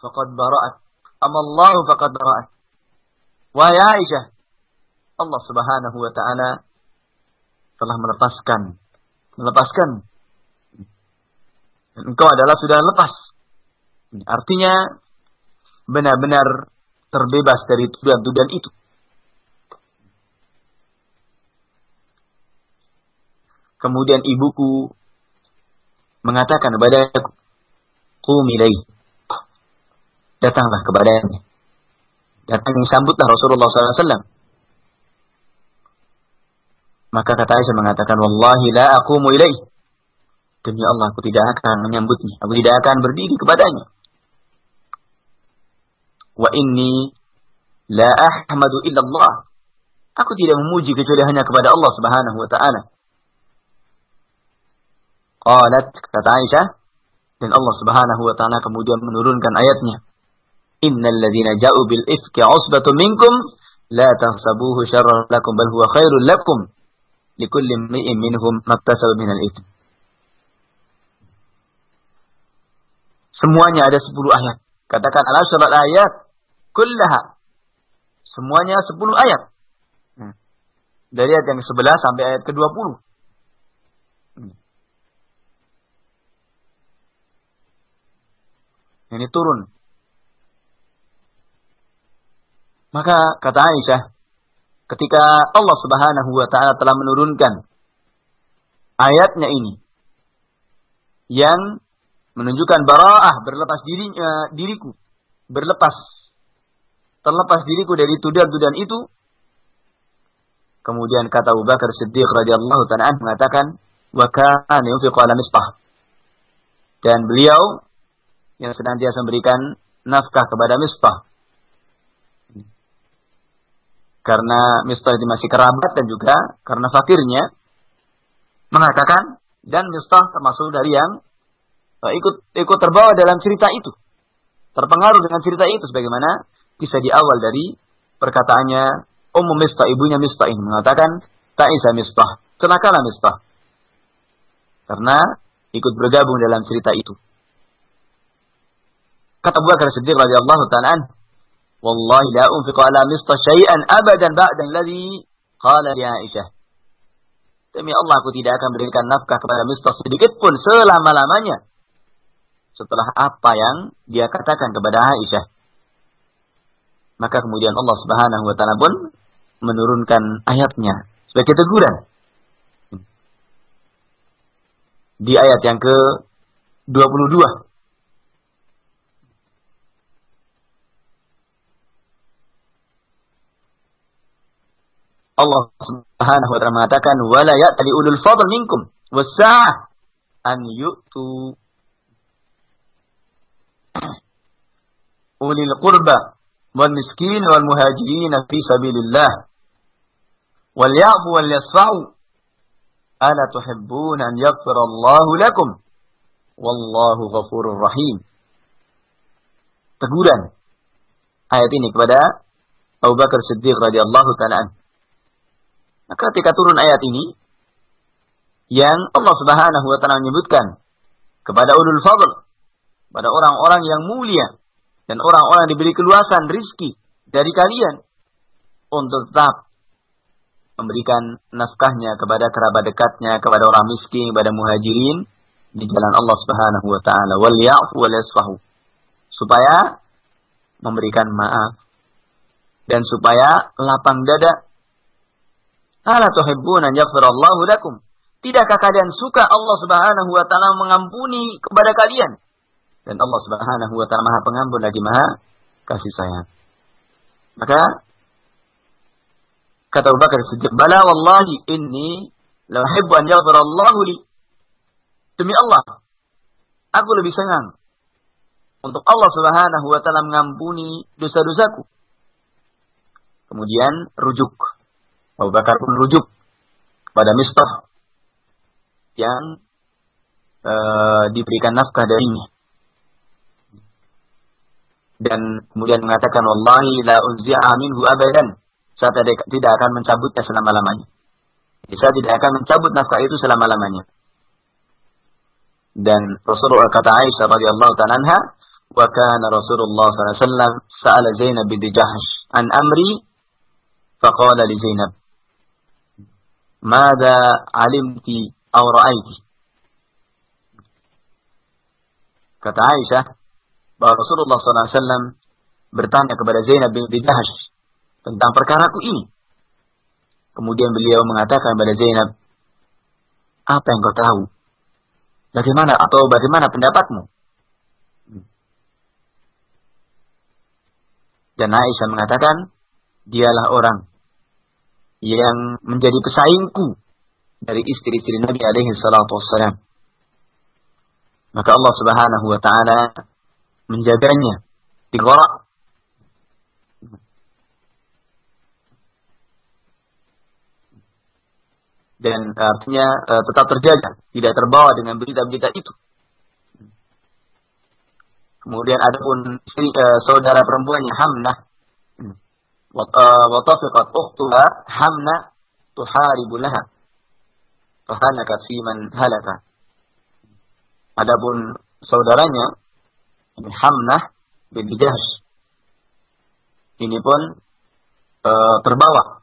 faqad bara'at amallahu faqad bara'at wa ya Aisyah Allah Subhanahu wa taala telah melepaskan melepaskan dan engkau adalah sudah lepas artinya benar-benar terbebas dari tuduhan-tuduhan itu Kemudian ibuku mengatakan kepada aku, Qumilai. Datanglah kepadanya. Datang sambutlah Rasulullah SAW. Maka kata Aisyah mengatakan, Wallahi la aqumu ilaih. Demi Allah, aku tidak akan menyambutnya. Aku tidak akan berdiri kepadanya. Wa inni la ahmadu illallah. Aku tidak memuji kecuali hanya kepada Allah Subhanahu wa taala. Qalat kata Aisyah dan Allah Subhanahu wa taala kemudian menurunkan ayatnya. Innal ladzina ja'u bil ifki usbatun minkum la tahsabuhu syarran lakum bal huwa khairul lakum likulli imri'in minhum maktasaba minal itsm. Semuanya ada 10 ayat. Katakan al-asyarat ayat kullaha. Semuanya 10 ayat. Hmm. Dari ayat yang ke-11 sampai ayat ke-20. Ini turun. Maka kata Aisyah, ketika Allah Subhanahu wa taala telah menurunkan ayatnya ini yang menunjukkan baraah berlepas dirinya diriku berlepas terlepas diriku dari tuduhan-tuduhan itu kemudian kata Abu Bakar Siddiq radhiyallahu taala mengatakan wa kana yunfiqu ala misbah Dan beliau yang senantiasa memberikan nafkah kepada Mistah. Karena Mistah itu masih kerabat dan juga karena fakirnya mengatakan dan Mistah termasuk dari yang uh, ikut ikut terbawa dalam cerita itu. Terpengaruh dengan cerita itu sebagaimana bisa di awal dari perkataannya Ummu Mistah ibunya Mistah ini mengatakan Ta'isa Mistah, celakalah Mistah. Karena ikut bergabung dalam cerita itu. Kata Abu Bakar Siddiq radhiyallahu taala "Wallahi la unfiqu ala Mistah syai'an abadan ba'da alladhi qala li Aisyah." Demi Allah aku tidak akan berikan nafkah kepada Mistah sedikit pun selama-lamanya setelah apa yang dia katakan kepada Aisyah. Maka kemudian Allah Subhanahu wa taala pun menurunkan ayatnya sebagai teguran. Di ayat yang ke-22 Allah Subhanahu wa taala mengatakan wala ya'tali ulul fadl minkum was-sa'ah an yu'tu ulil qurba wal miskin wal muhajirin fi sabilillah wal ya'fu wal yasfa'u ala tuhibbun an yaghfira Allahu lakum wallahu ghafurur rahim teguran ayat ini kepada Abu Bakar Siddiq radhiyallahu taala maka ketika turun ayat ini yang Allah Subhanahu wa taala menyebutkan kepada ulul fadl pada orang-orang yang mulia dan orang-orang yang diberi keluasan rizki dari kalian untuk tetap memberikan nafkahnya kepada kerabat dekatnya, kepada orang miskin, kepada muhajirin di jalan Allah Subhanahu wa taala. Wal ya'fu wal yasfahu. Supaya memberikan maaf dan supaya lapang dada ala tuhibbuna yaghfirallahu lakum tidakkah kalian suka Allah Subhanahu wa taala mengampuni kepada kalian dan Allah Subhanahu wa taala Maha Pengampun lagi Maha kasih sayang. Maka kata Abu Bakar Siddiq, "Bala wallahi inni la uhibbu an yaghfira Allahu li." Demi Allah, aku lebih senang untuk Allah Subhanahu wa taala mengampuni dosa-dosaku. Kemudian rujuk. Abu Bakar pun rujuk kepada Mistah yang uh, diberikan nafkah darinya. Dan kemudian mengatakan wallahi la unzi'a minhu abadan. Saya tidak akan mencabutnya selama-lamanya. Saya tidak akan mencabut nafkah itu selama-lamanya. Dan Rasulullah kata Aisyah radhiyallahu ta'ala anha wa kana Rasulullah sallallahu alaihi wasallam sa'ala Zainab bin Jahsh an amri faqala li Zainab Mada alimti au ra'aiti. Kata Aisyah, bahwa Rasulullah SAW bertanya kepada Zainab bin Bidahash tentang perkaraku ini. Kemudian beliau mengatakan kepada Zainab, apa yang kau tahu? Bagaimana atau bagaimana pendapatmu? Dan Aisyah mengatakan, dialah orang yang menjadi pesaingku dari istri-istri Nabi alaihi salatu wassalam. Maka Allah Subhanahu wa taala menjaganya di gorak. Dan artinya uh, tetap terjaga, tidak terbawa dengan berita-berita itu. Kemudian ada pun uh, saudara perempuannya Hamnah. Watafiqat ukhtuha Hamna tuharibu laha. Fahanakat fiman halaka. Adapun saudaranya Hamnah bin Jahsh. Ini pun e, terbawa.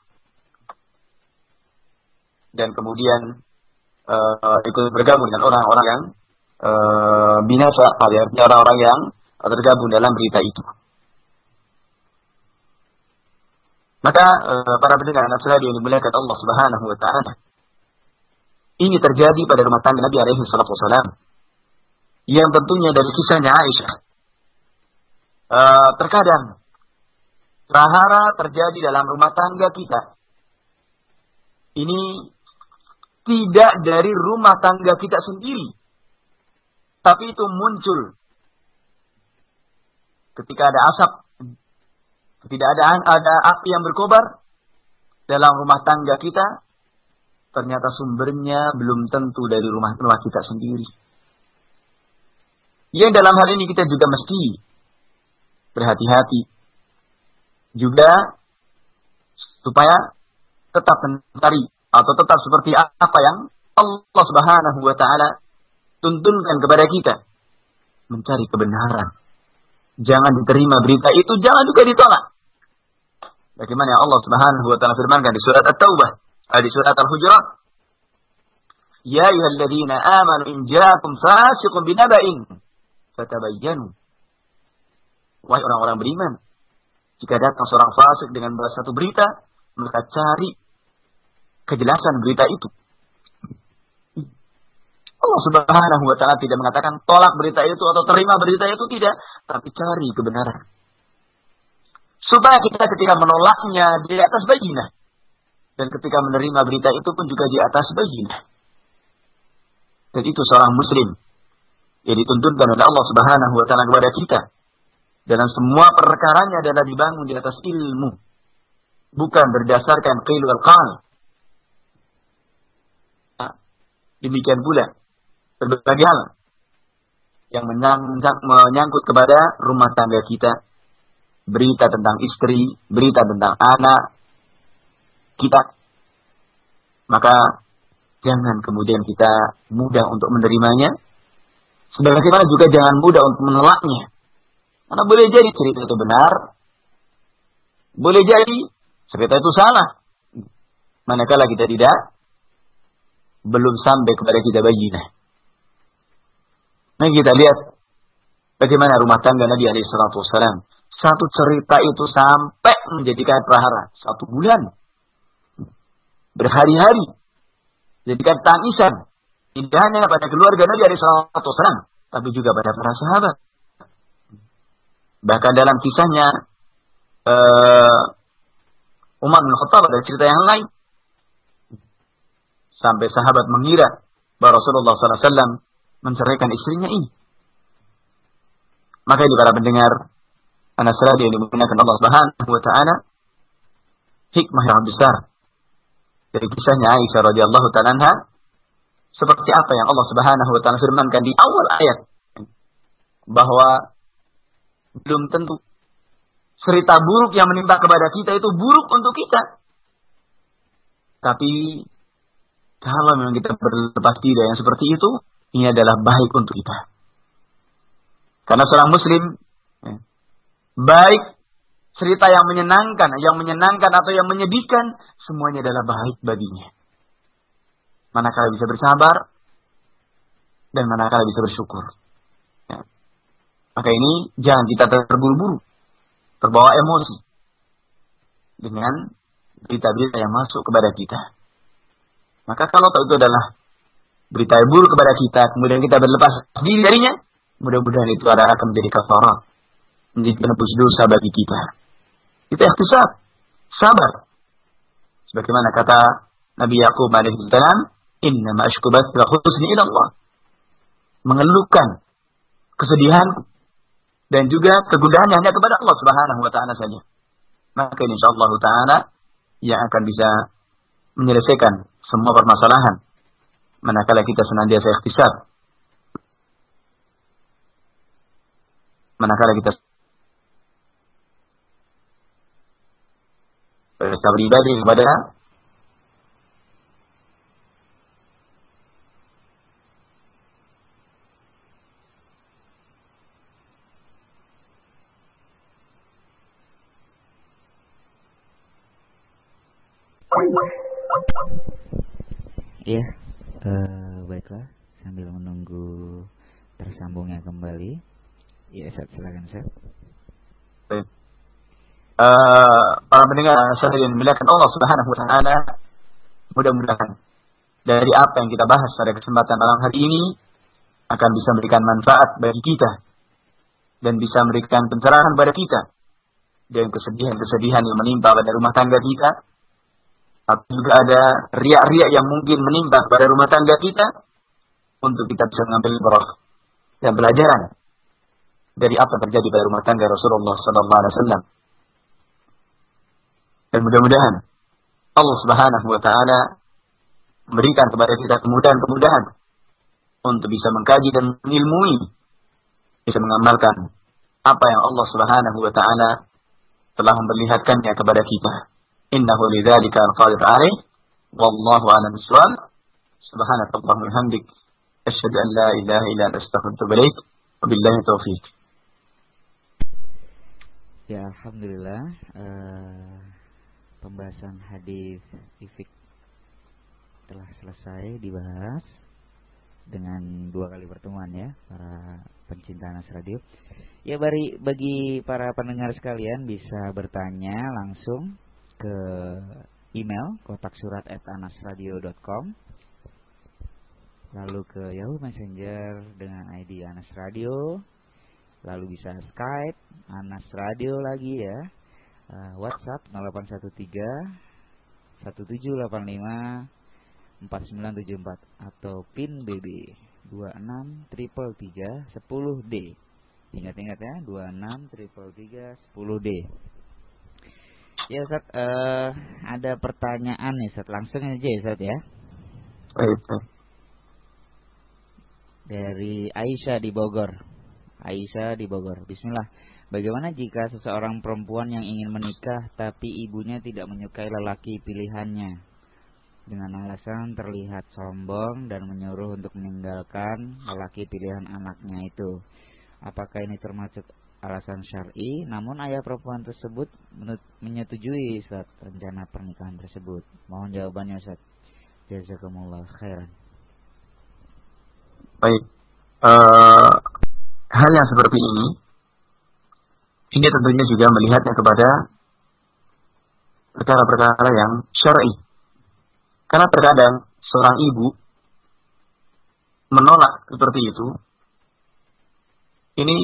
Dan kemudian e, ikut bergabung dengan orang-orang yang e, binasa, artinya orang-orang yang tergabung dalam berita itu. Maka e, para pendengar nasihat yang dimuliakan Allah Subhanahu wa taala. Ini terjadi pada rumah tangga Nabi alaihi salatu wasalam. Yang tentunya dari kisahnya Aisyah uh, terkadang prahara terjadi dalam rumah tangga kita. Ini tidak dari rumah tangga kita sendiri. Tapi itu muncul ketika ada asap, tidak ada ada api yang berkobar dalam rumah tangga kita, ternyata sumbernya belum tentu dari rumah rumah kita sendiri. Yang dalam hal ini kita juga mesti berhati-hati. Juga supaya tetap mencari atau tetap seperti apa yang Allah Subhanahu wa taala tuntunkan kepada kita mencari kebenaran. Jangan diterima berita itu, jangan juga ditolak. Bagaimana Allah Subhanahu wa taala firmankan di surat At-Taubah, eh, di surat Al-Hujurat, "Ya ayyuhalladzina amanu in ja'akum fasiqun binaba'in fatabayyanu." Wahai orang-orang beriman, jika datang seorang fasik dengan satu berita, maka cari kejelasan berita itu. Allah Subhanahu wa taala tidak mengatakan tolak berita itu atau terima berita itu tidak, tapi cari kebenaran. Supaya kita ketika menolaknya di atas bayinah. Dan ketika menerima berita itu pun juga di atas bayinah. Dan itu seorang muslim. Yang dituntunkan oleh Allah subhanahu wa ta'ala kepada kita. Dalam semua perkaranya adalah dibangun di atas ilmu. Bukan berdasarkan qailu al-qal. Nah, demikian pula. Berbagai hal. Yang menyangkut kepada rumah tangga kita berita tentang istri, berita tentang anak kita, maka jangan kemudian kita mudah untuk menerimanya. Sebagaimana juga jangan mudah untuk menolaknya. Karena boleh jadi cerita itu benar, boleh jadi cerita itu salah. Manakala kita tidak belum sampai kepada kita bayinah. Nah kita lihat bagaimana rumah tangga Nabi alaihi salatu wasallam satu cerita itu sampai menjadikan prahara. Satu bulan. Berhari-hari. Jadikan tangisan. Tidak hanya pada keluarga Nabi SAW. Tapi juga pada para sahabat. Bahkan dalam kisahnya. Uh, Umar bin Khattab ada cerita yang lain. Sampai sahabat mengira bahwa Rasulullah SAW menceraikan istrinya ini. Maka ini para pendengar anak seradi yang dimuliakan Allah Subhanahu wa taala hikmah yang besar dari kisahnya Aisyah radhiyallahu taala seperti apa yang Allah Subhanahu wa taala firmankan di awal ayat bahwa belum tentu cerita buruk yang menimpa kepada kita itu buruk untuk kita. Tapi kalau memang kita berlepas diri yang seperti itu, ini adalah baik untuk kita. Karena seorang muslim Baik cerita yang menyenangkan, yang menyenangkan atau yang menyedihkan, semuanya adalah baik baginya. Manakala bisa bersabar dan manakala bisa bersyukur. Ya. Maka ini jangan kita terburu-buru, terbawa emosi dengan berita-berita yang masuk kepada kita. Maka kalau itu adalah berita yang buruk kepada kita, kemudian kita berlepas diri darinya, mudah-mudahan itu akan menjadi kafarat menjadi penebus dosa bagi kita. Kita ikhtisar, sabar. Sebagaimana kata Nabi Yakub alaihissalam, Inna ma'ashkubat husni ila Allah. Mengeluhkan kesedihan dan juga kegundahan hanya kepada Allah Subhanahu wa taala saja. Maka insyaallah taala yang akan bisa menyelesaikan semua permasalahan manakala kita senantiasa ikhtisar. Manakala kita Kita beribadah kepada
Ya, uh, baiklah sambil menunggu tersambungnya kembali. Ya, saya silakan saya.
Uh, para pendengar saya yang dimuliakan Allah Subhanahu wa taala mudah-mudahan dari apa yang kita bahas pada kesempatan malam hari ini akan bisa memberikan manfaat bagi kita dan bisa memberikan pencerahan pada kita dan kesedihan-kesedihan yang menimpa pada rumah tangga kita tapi juga ada riak-riak yang mungkin menimpa pada rumah tangga kita untuk kita bisa mengambil berkah dan pelajaran dari apa terjadi pada rumah tangga Rasulullah wasallam. Dan mudah-mudahan Allah Subhanahu wa taala memberikan kepada kita kemudahan-kemudahan untuk bisa mengkaji dan mengilmui, bisa mengamalkan apa yang Allah Subhanahu wa taala telah memperlihatkannya kepada kita. Innahu lidzalika al-qadir alaih wallahu a'lam bissawab. Subhanakallahumma wa bihamdik asyhadu an la ilaha illa anta astaghfiruka wa atubu. Wabillahi taufiq.
Ya, alhamdulillah uh, pembahasan hadis ifik telah selesai dibahas dengan dua kali pertemuan ya para pencinta Anas Radio. Ya bagi bagi para pendengar sekalian bisa bertanya langsung ke email kotak surat anasradio.com lalu ke Yahoo Messenger dengan ID Anas Radio. Lalu bisa Skype Anas Radio lagi ya uh, WhatsApp 0813 1785 4974 atau PIN BB 26 triple 3 10 D. Ingat-ingat ya 26 triple 3 10 D. Ya Ustaz uh, ada pertanyaan nih Ustaz. Langsung aja ya Ustaz ya. Dari Aisyah di Bogor. Aisyah di Bogor. Bismillah. Bagaimana jika seseorang perempuan yang ingin menikah tapi ibunya tidak menyukai lelaki pilihannya? Dengan alasan terlihat sombong dan menyuruh untuk meninggalkan lelaki pilihan anaknya itu. Apakah ini termasuk alasan syar'i? Namun ayah perempuan tersebut menyetujui saat rencana pernikahan tersebut. Mohon jawabannya Ustaz. Jazakumullah khairan.
Baik. Uh, hal yang seperti ini, ini tentunya juga melihatnya kepada perkara-perkara yang syar'i. Karena terkadang seorang ibu menolak seperti itu, ini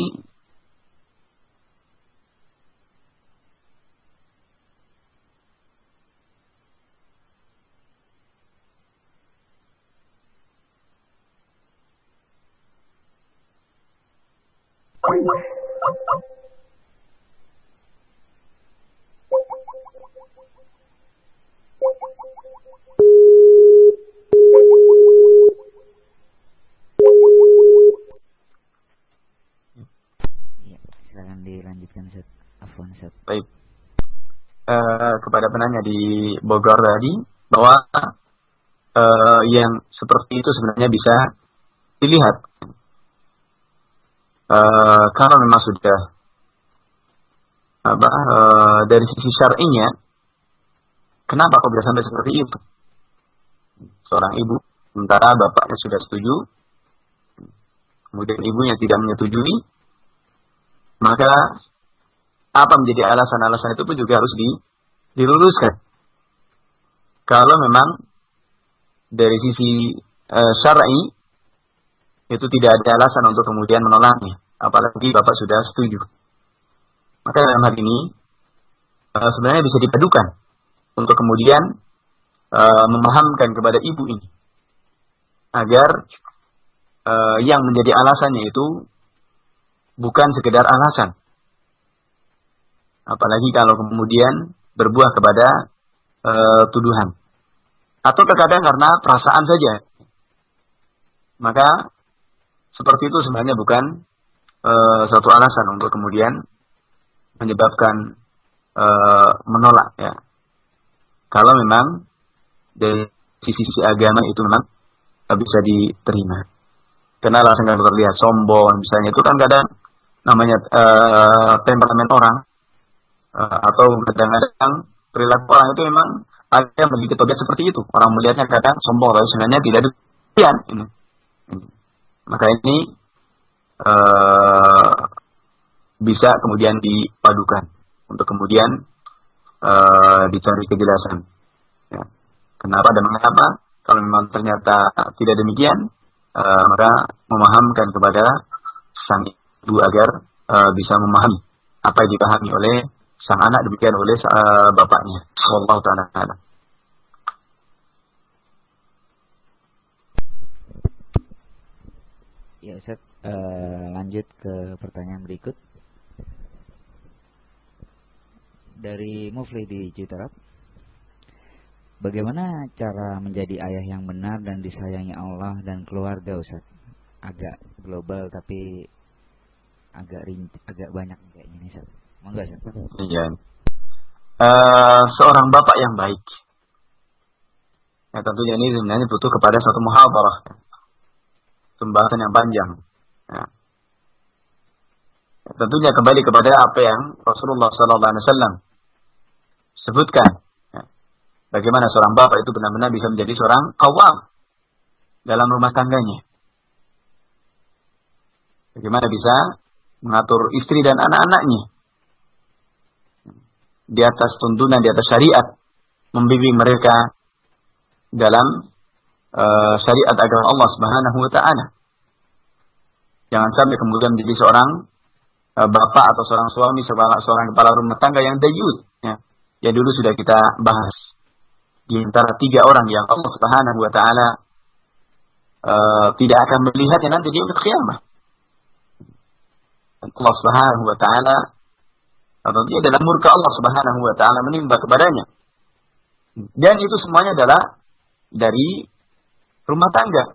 Baik. Uh, kepada penanya di Bogor tadi bahwa uh, yang seperti itu sebenarnya bisa dilihat. Uh, kalau memang sudah apa uh, dari sisi syar'inya kenapa kok bisa sampai seperti itu? Seorang ibu sementara bapaknya sudah setuju kemudian ibunya tidak menyetujui maka apa menjadi alasan-alasan itu pun juga harus di, diluruskan. Kalau memang dari sisi e, syar'i itu tidak ada alasan untuk kemudian menolaknya, apalagi bapak sudah setuju. Maka dalam hal ini e, sebenarnya bisa dipadukan untuk kemudian e, memahamkan kepada ibu ini agar e, yang menjadi alasannya itu bukan sekedar alasan, Apalagi kalau kemudian berbuah kepada e, tuduhan. Atau terkadang karena perasaan saja. Maka seperti itu sebenarnya bukan e, suatu alasan untuk kemudian menyebabkan e, menolak ya. Kalau memang dari sisi-sisi agama itu memang bisa diterima. Karena alasan kalau terlihat sombong misalnya itu kan kadang namanya uh, temperamen orang uh, atau kadang-kadang perilaku orang itu memang ada yang memiliki tobat seperti itu. Orang melihatnya kadang sombong, tapi sebenarnya tidak demikian. Ini. ini. Maka ini uh, bisa kemudian dipadukan untuk kemudian uh, dicari kejelasan. Ya. Kenapa dan mengapa? Kalau memang ternyata tidak demikian, uh, maka memahamkan kepada sang ibu agar uh, bisa memahami apa yang dipahami oleh sang anak demikian oleh uh, bapaknya. Allah taala.
Ya Ustaz, uh, lanjut ke pertanyaan berikut dari Mufli di Citerap. Bagaimana cara menjadi ayah yang benar dan disayangi Allah dan keluarga Ustaz? Agak global tapi agak rinci, agak banyak kayaknya nih Ustaz. Monggo Ustaz.
Iya. Uh, seorang bapak yang baik. Ya tentunya ini sebenarnya butuh kepada satu muhadarah. Pembahasan yang panjang. Ya. ya. Tentunya kembali kepada apa yang Rasulullah SAW sebutkan Bagaimana seorang bapak itu benar-benar bisa menjadi seorang kawam dalam rumah tangganya. Bagaimana bisa mengatur istri dan anak-anaknya. Di atas tuntunan, di atas syariat. Membimbing mereka dalam uh, syariat agama Allah subhanahu wa ta'ala. Jangan sampai kemudian menjadi seorang uh, bapak atau seorang suami, seorang, seorang kepala rumah tangga yang dayut. Ya. Yang dulu sudah kita bahas di antara tiga orang yang Allah Subhanahu wa taala uh, tidak akan melihatnya nanti di. Allah Subhanahu wa taala atau dia adalah murka Allah Subhanahu wa taala menimba kepadanya. Dan itu semuanya adalah dari rumah tangga.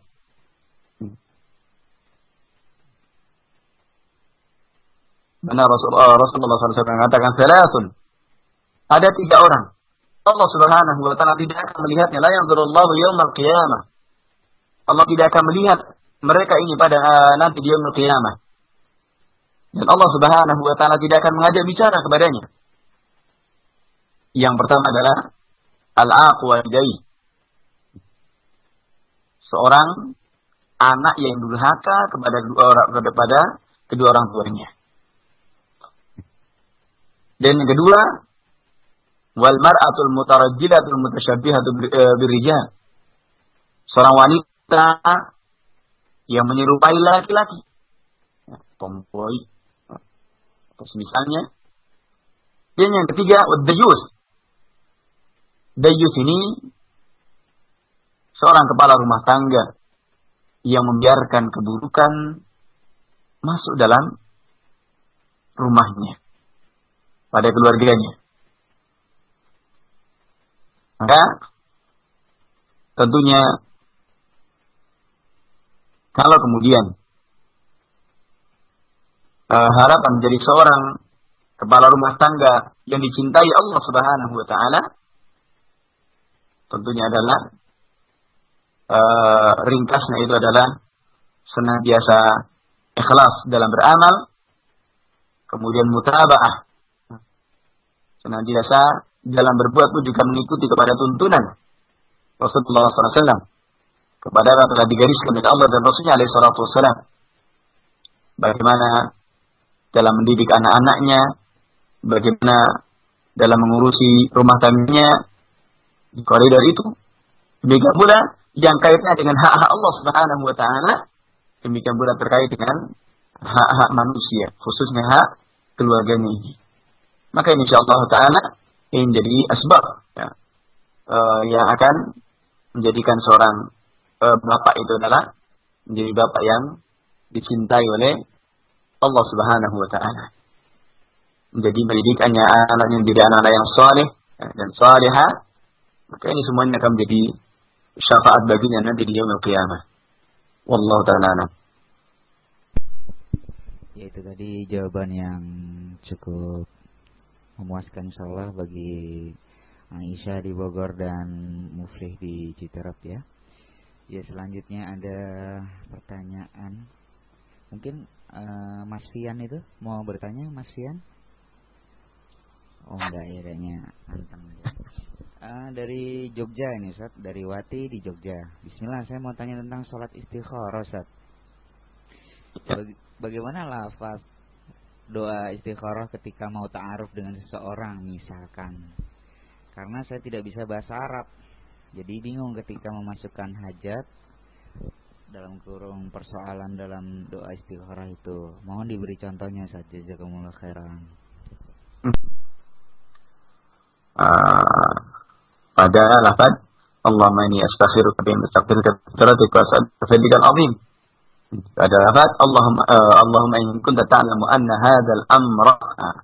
Mana Rasulullah, Rasulullah SAW mengatakan, Ada tiga orang Allah Subhanahu wa taala tidak akan melihatnya. La yanzurullahu yaumal qiyamah. Allah tidak akan melihat mereka ini pada uh, nanti di yaumul qiyamah. Dan Allah Subhanahu wa taala tidak akan mengajak bicara kepadanya. Yang pertama adalah al-aqu walidai. Seorang anak yang durhaka kepada kedua orang kepada kedua orang tuanya. Dan yang kedua, wal mar'atul mutarajjilatul mutasyabihatu eh, birijal. Seorang wanita yang menyerupai laki-laki. Ya, tomboy. Misalnya. Dan yang ketiga, dayus. Dayus ini seorang kepala rumah tangga yang membiarkan keburukan masuk dalam rumahnya pada keluarganya. Maka tentunya kalau kemudian uh, harapan menjadi seorang kepala rumah tangga yang dicintai Allah Subhanahu wa taala tentunya adalah uh, ringkasnya itu adalah senantiasa ikhlas dalam beramal kemudian mutabaah senantiasa dalam berbuat pun juga mengikuti kepada tuntunan Rasulullah SAW kepada apa telah digariskan oleh Allah dan Rasulnya alaihi wassalam. Bagaimana dalam mendidik anak-anaknya, bagaimana dalam mengurusi rumah tangganya di koridor itu. Demikian pula yang kaitnya dengan hak-hak Allah Subhanahu wa taala, demikian pula terkait dengan hak-hak manusia, khususnya hak keluarganya ini. Maka insyaallah taala ini menjadi asbab ya, uh, yang akan menjadikan seorang uh, bapak itu adalah menjadi bapak yang dicintai oleh Allah Subhanahu wa taala. Menjadi pendidikannya anaknya menjadi anak-anak yang saleh dan salihah, maka ini semuanya akan menjadi syafaat baginya nanti di yaumul qiyamah. Wallahu taala
Ya itu tadi jawaban yang cukup memuaskan insyaallah bagi Aisyah di Bogor dan Muflih di Citerap ya. Ya selanjutnya ada pertanyaan. Mungkin uh, Mas Fian itu mau bertanya Mas Fian? Oh enggak ya kayaknya. Uh, dari Jogja ini Ustaz, dari Wati di Jogja. Bismillah, saya mau tanya tentang sholat istikharah Ustaz. Bagaimana lafaz doa istikharah ketika mau ta'aruf dengan seseorang misalkan karena saya tidak bisa bahasa Arab jadi bingung ketika memasukkan hajat dalam kurung persoalan dalam doa istikharah itu. Mohon diberi contohnya saja jazakumullah khairan.
Uh, pada lafaz Allahumma inni astakhiruka bi mustaqbilika bi as'aluka azim Ada lafaz Allahumma uh, Allahumma in kunta ta'lamu anna hadzal amra. Nah,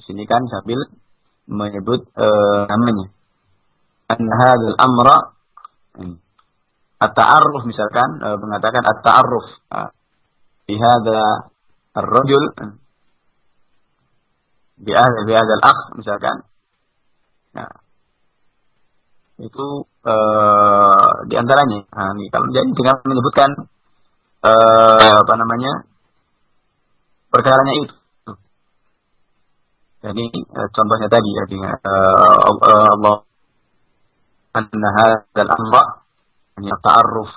sini kan sambil menyebut uh, namanya. Anna hadzal amra at-ta'arruf misalkan uh, mengatakan at-ta'arruf uh, fi hadza ar-rajul bi ahli al-akh misalkan. Nah, itu uh, di antaranya. Nah, ini kalau jadi dengan menyebutkan uh, apa namanya perkaranya itu. Jadi uh, contohnya tadi ya dengan uh, Allah anna hadzal amra hanya ta'arruf.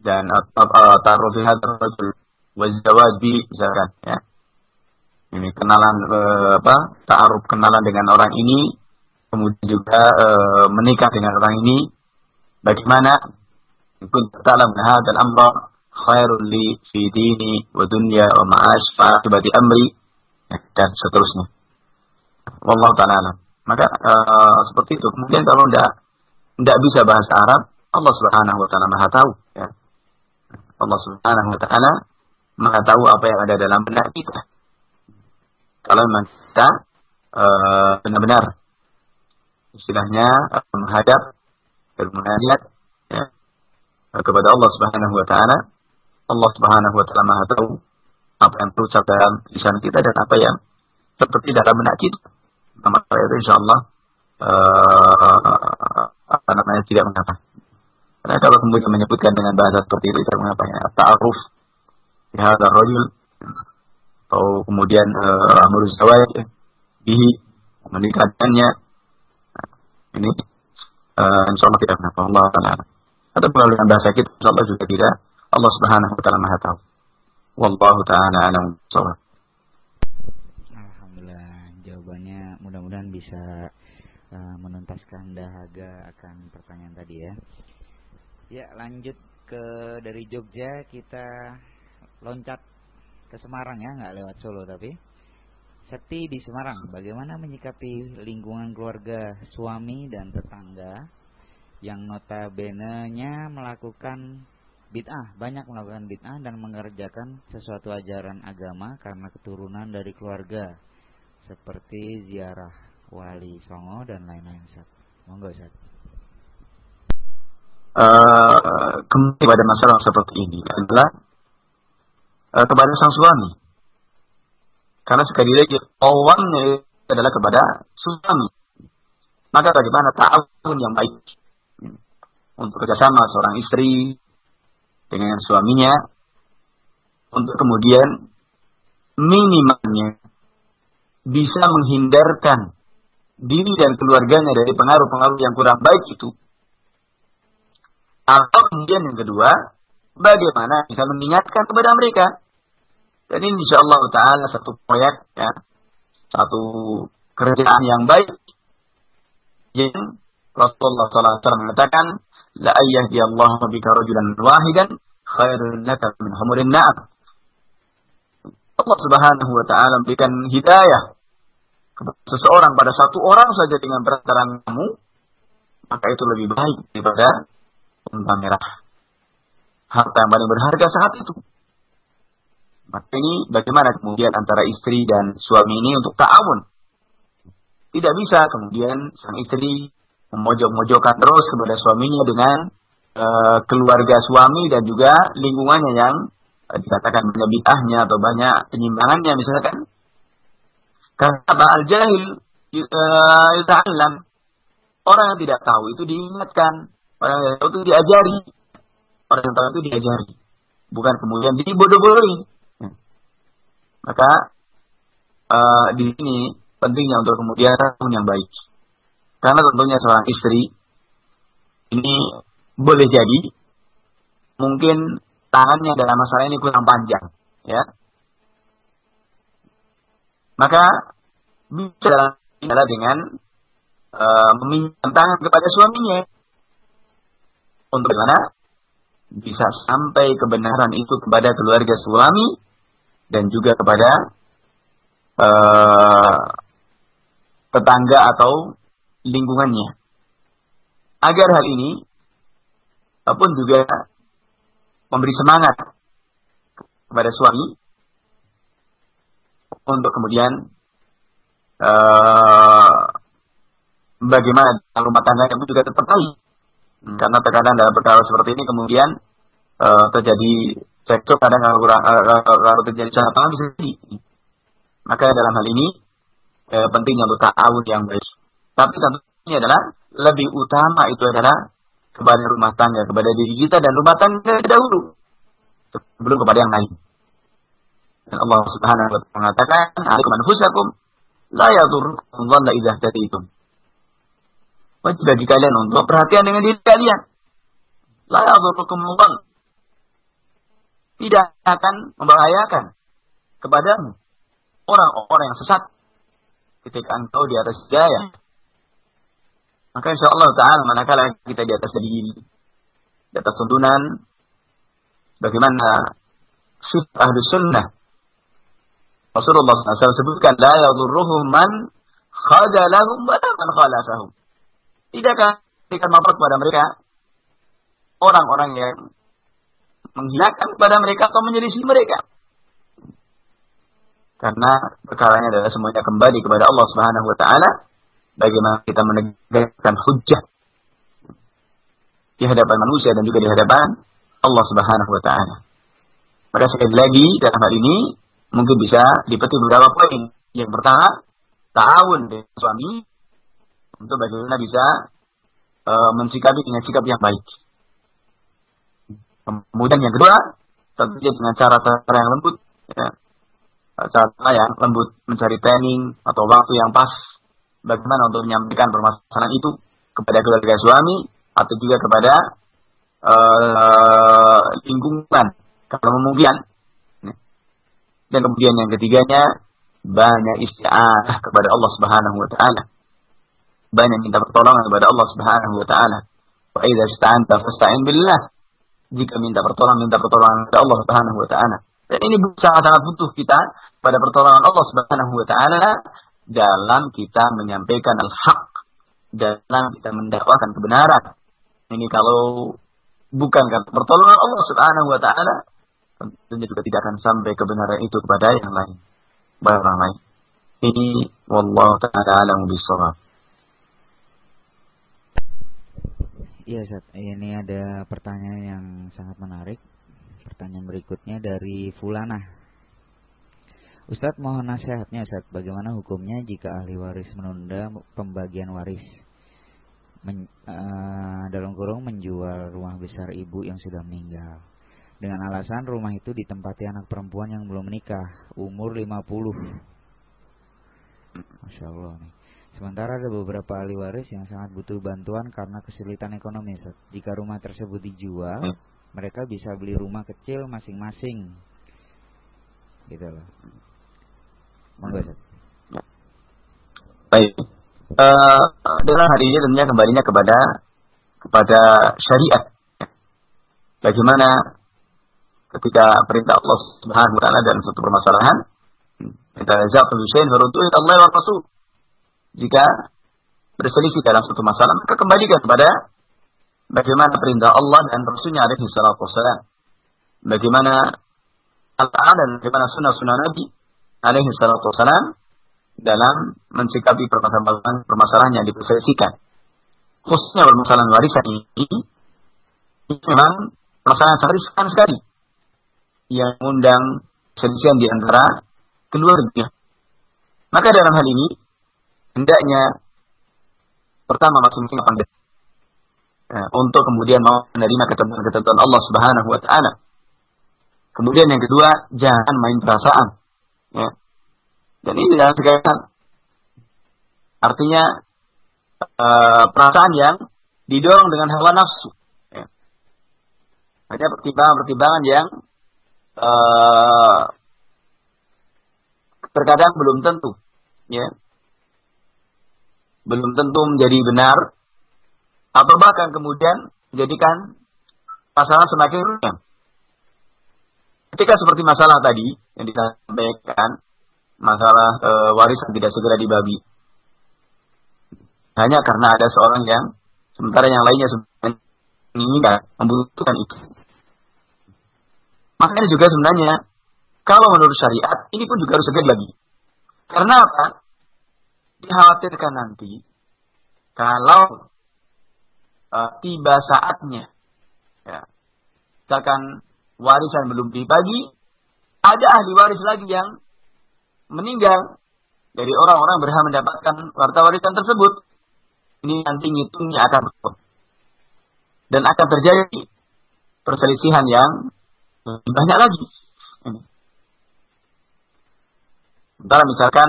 Dan uh, ta'arruf hadzal rajul wa zawaj bi misalkan ya. Ini kenalan uh, apa ta'aruf kenalan dengan orang ini kemudian juga menikah dengan orang ini. Bagaimana? Ikut ta'lam hadzal amra khairul li fi dini wa dunya wa ma'ash fa amri dan seterusnya. Wallahu taala maka uh, seperti itu. Kemudian kalau tidak tidak bisa bahasa Arab Allah Subhanahu wa taala Maha tahu ya. Allah Subhanahu wa taala Maha tahu apa yang ada dalam benak kita. Kalau memang kita uh, benar-benar istilahnya uh, menghadap dan menghadap ya, kepada Allah Subhanahu wa taala Allah Subhanahu wa taala Maha tahu apa yang terucap dalam lisan kita dan apa yang seperti dalam benak kita. Maka itu insyaallah uh, apa namanya tidak mengapa. Karena kalau kemudian menyebutkan dengan bahasa seperti itu tidak mengapa. Ya. Ta'aruf di hadar rajul atau kemudian uh, amru zawaj bihi menikahkannya nah, ini uh, insya Allah tidak kenapa Allah taala atau melalui bahasa kita insya Allah juga tidak. Allah subhanahu wa taala maha tahu. Wallahu taala alam.
Shawab Alhamdulillah jawabannya mudah-mudahan bisa uh, menuntaskan dahaga akan pertanyaan tadi ya ya lanjut ke dari Jogja kita loncat ke Semarang ya, nggak lewat Solo tapi. Seti di Semarang, bagaimana menyikapi lingkungan keluarga suami dan tetangga yang notabene-nya melakukan bid'ah, banyak melakukan bid'ah dan mengerjakan sesuatu ajaran agama karena keturunan dari keluarga seperti ziarah wali songo dan lain-lain Ustaz. Monggo Ustaz.
Uh, kembali pada masalah seperti ini adalah uh, kepada sang suami. Karena sekali lagi awalnya adalah kepada suami. Maka bagaimana ta'awun yang baik untuk kerjasama seorang istri dengan suaminya untuk kemudian minimalnya bisa menghindarkan diri dan keluarganya dari pengaruh-pengaruh yang kurang baik itu. Atau kemudian yang kedua, bagaimana bisa mengingatkan kepada mereka. Dan ini insya Allah Ta'ala satu proyek, ya, satu kerjaan yang baik. Yang Rasulullah SAW mengatakan, La di Allah bika rajulan wahidan khairun laka min humurin na'am. Allah Subhanahu wa taala memberikan hidayah seseorang pada satu orang saja dengan perantaraan kamu, maka itu lebih baik daripada unta merah harta yang paling berharga saat itu. Maka ini bagaimana kemudian antara istri dan suami ini untuk ta'awun. Tidak bisa kemudian sang istri memojok-mojokkan terus kepada suaminya dengan uh, keluarga suami dan juga lingkungannya yang uh, dikatakan banyak bid'ahnya atau banyak penyimpangannya misalkan. Karena al-jahil uh, Orang yang tidak tahu itu diingatkan. Orang yang tahu itu diajari orang yang tahu itu diajari, bukan kemudian dibodoh-bodohi. Maka uh, di sini pentingnya untuk kemudian tahun yang baik. Karena tentunya seorang istri ini boleh jadi mungkin tangannya dalam masalah ini kurang panjang, ya. Maka bisa adalah dengan uh, meminjam tangan kepada suaminya untuk bagaimana bisa sampai kebenaran itu kepada keluarga suami dan juga kepada uh, tetangga atau lingkungannya. Agar hal ini ataupun juga memberi semangat kepada suami untuk kemudian uh, bagaimana rumah tangga itu juga tetap baik. Karena terkadang dalam perkara seperti ini kemudian uh, terjadi cekcok kadang kalau, kalau terjadi salah paham bisa jadi. Maka dalam hal ini uh, pentingnya untuk ta'awun yang baik. Tapi tentunya adalah lebih utama itu adalah kepada rumah tangga, kepada diri kita dan rumah tangga dahulu sebelum kepada yang lain. Dan Allah Subhanahu wa taala mengatakan, "Alaikum anfusakum la yadurrukum dhalla idza tadaitum." Wajib bagi kalian untuk perhatian dengan diri kalian. La yadurrukum dhall. Tidak akan membahayakan kepadamu orang-orang yang sesat ketika engkau di atas jaya. Maka insya Allah Ta'ala manakala kita di atas diri, di atas tuntunan, bagaimana sifat sunnah Rasulullah SAW sebutkan la yadurruhum man khadalahum wa man khalafahum. Tidakkah akan mampu kepada mereka orang-orang yang menghilangkan kepada mereka atau menyelisih mereka. Karena perkaranya adalah semuanya kembali kepada Allah Subhanahu wa taala bagaimana kita menegakkan hujjah di hadapan manusia dan juga di hadapan Allah Subhanahu wa taala. Maka sekali lagi dalam hal ini mungkin bisa dipetik beberapa poin. Yang pertama, ta'awun dengan suami untuk bagaimana bisa e, mensikapi dengan sikap yang baik. Kemudian yang kedua, tentunya dengan cara-cara yang lembut, ya. cara yang lembut mencari training atau waktu yang pas, bagaimana untuk menyampaikan permasalahan itu kepada keluarga suami atau juga kepada uh, lingkungan kalau memungkinkan dan kemudian yang ketiganya banyak isti'anah kepada Allah Subhanahu wa taala. Banyak minta pertolongan kepada Allah Subhanahu wa taala. Wa idza ista'anta fasta'in billah. Jika minta pertolongan, minta pertolongan kepada Allah Subhanahu wa taala. Dan ini sangat-sangat butuh kita pada pertolongan Allah Subhanahu wa taala dalam kita menyampaikan al-haq, dalam kita mendakwakan kebenaran. Ini kalau bukan karena pertolongan Allah Subhanahu wa taala, tentunya juga tidak akan sampai kebenaran itu kepada yang lain, kepada orang lain. Ini wallahu taala alam bisawab.
Iya, Ustaz. Ini ada pertanyaan yang sangat menarik. Pertanyaan berikutnya dari Fulana. Ustadz mohon nasihatnya Ustadz, bagaimana hukumnya jika ahli waris menunda pembagian waris? Men, uh, dalam kurung menjual rumah besar ibu yang sudah meninggal dengan alasan rumah itu ditempati anak perempuan yang belum menikah, umur 50. Masya Allah nih. Sementara ada beberapa ahli waris yang sangat butuh bantuan karena kesulitan ekonomi. Jika rumah tersebut dijual, hmm. mereka bisa beli rumah kecil masing-masing. Gitu loh. Monggo.
Baik. Uh, dalam hari ini tentunya kembalinya kepada kepada syariat. Bagaimana ketika perintah Allah Subhanahu wa taala dalam suatu permasalahan kita jatuh syai'in farudduhu ila Allah wa Rasul. Jika berselisih dalam suatu masalah maka kembalikan kepada bagaimana perintah Allah dan Rasulnya alaihi salatu wassalam. Bagaimana Al-Quran dan bagaimana sunnah-sunnah Nabi alaihi salatu wassalam dalam mensikapi permasalahan permasalahan yang diperselisihkan. Khususnya permasalahan warisan ini, ini memang permasalahan sangat sekali yang mengundang perselisihan di antara keluarga. Maka dalam hal ini hendaknya pertama masing-masing pandai ya, untuk kemudian mau menerima ketentuan-ketentuan Allah Subhanahu wa taala. Kemudian yang kedua, jangan main perasaan. Ya. Dan ini dalam segala Artinya uh, perasaan yang didorong dengan hawa nafsu. Ya. Ada pertimbangan-pertimbangan yang uh, terkadang belum tentu, ya, belum tentu menjadi benar, atau bahkan kemudian menjadikan masalah semakin rumit. Ketika seperti masalah tadi yang disampaikan, masalah e, warisan tidak segera dibagi, hanya karena ada seorang yang sementara yang lainnya menginginkan, membutuhkan itu. Makanya juga sebenarnya kalau menurut syariat ini pun juga harus segera lagi. Karena apa? Dikhawatirkan nanti kalau uh, tiba saatnya, ya, misalkan warisan belum dibagi, ada ahli waris lagi yang meninggal dari orang-orang berhak mendapatkan harta warisan tersebut. Ini nanti ngitungnya akan berubah. Dan akan terjadi perselisihan yang banyak lagi. Ini. Sementara misalkan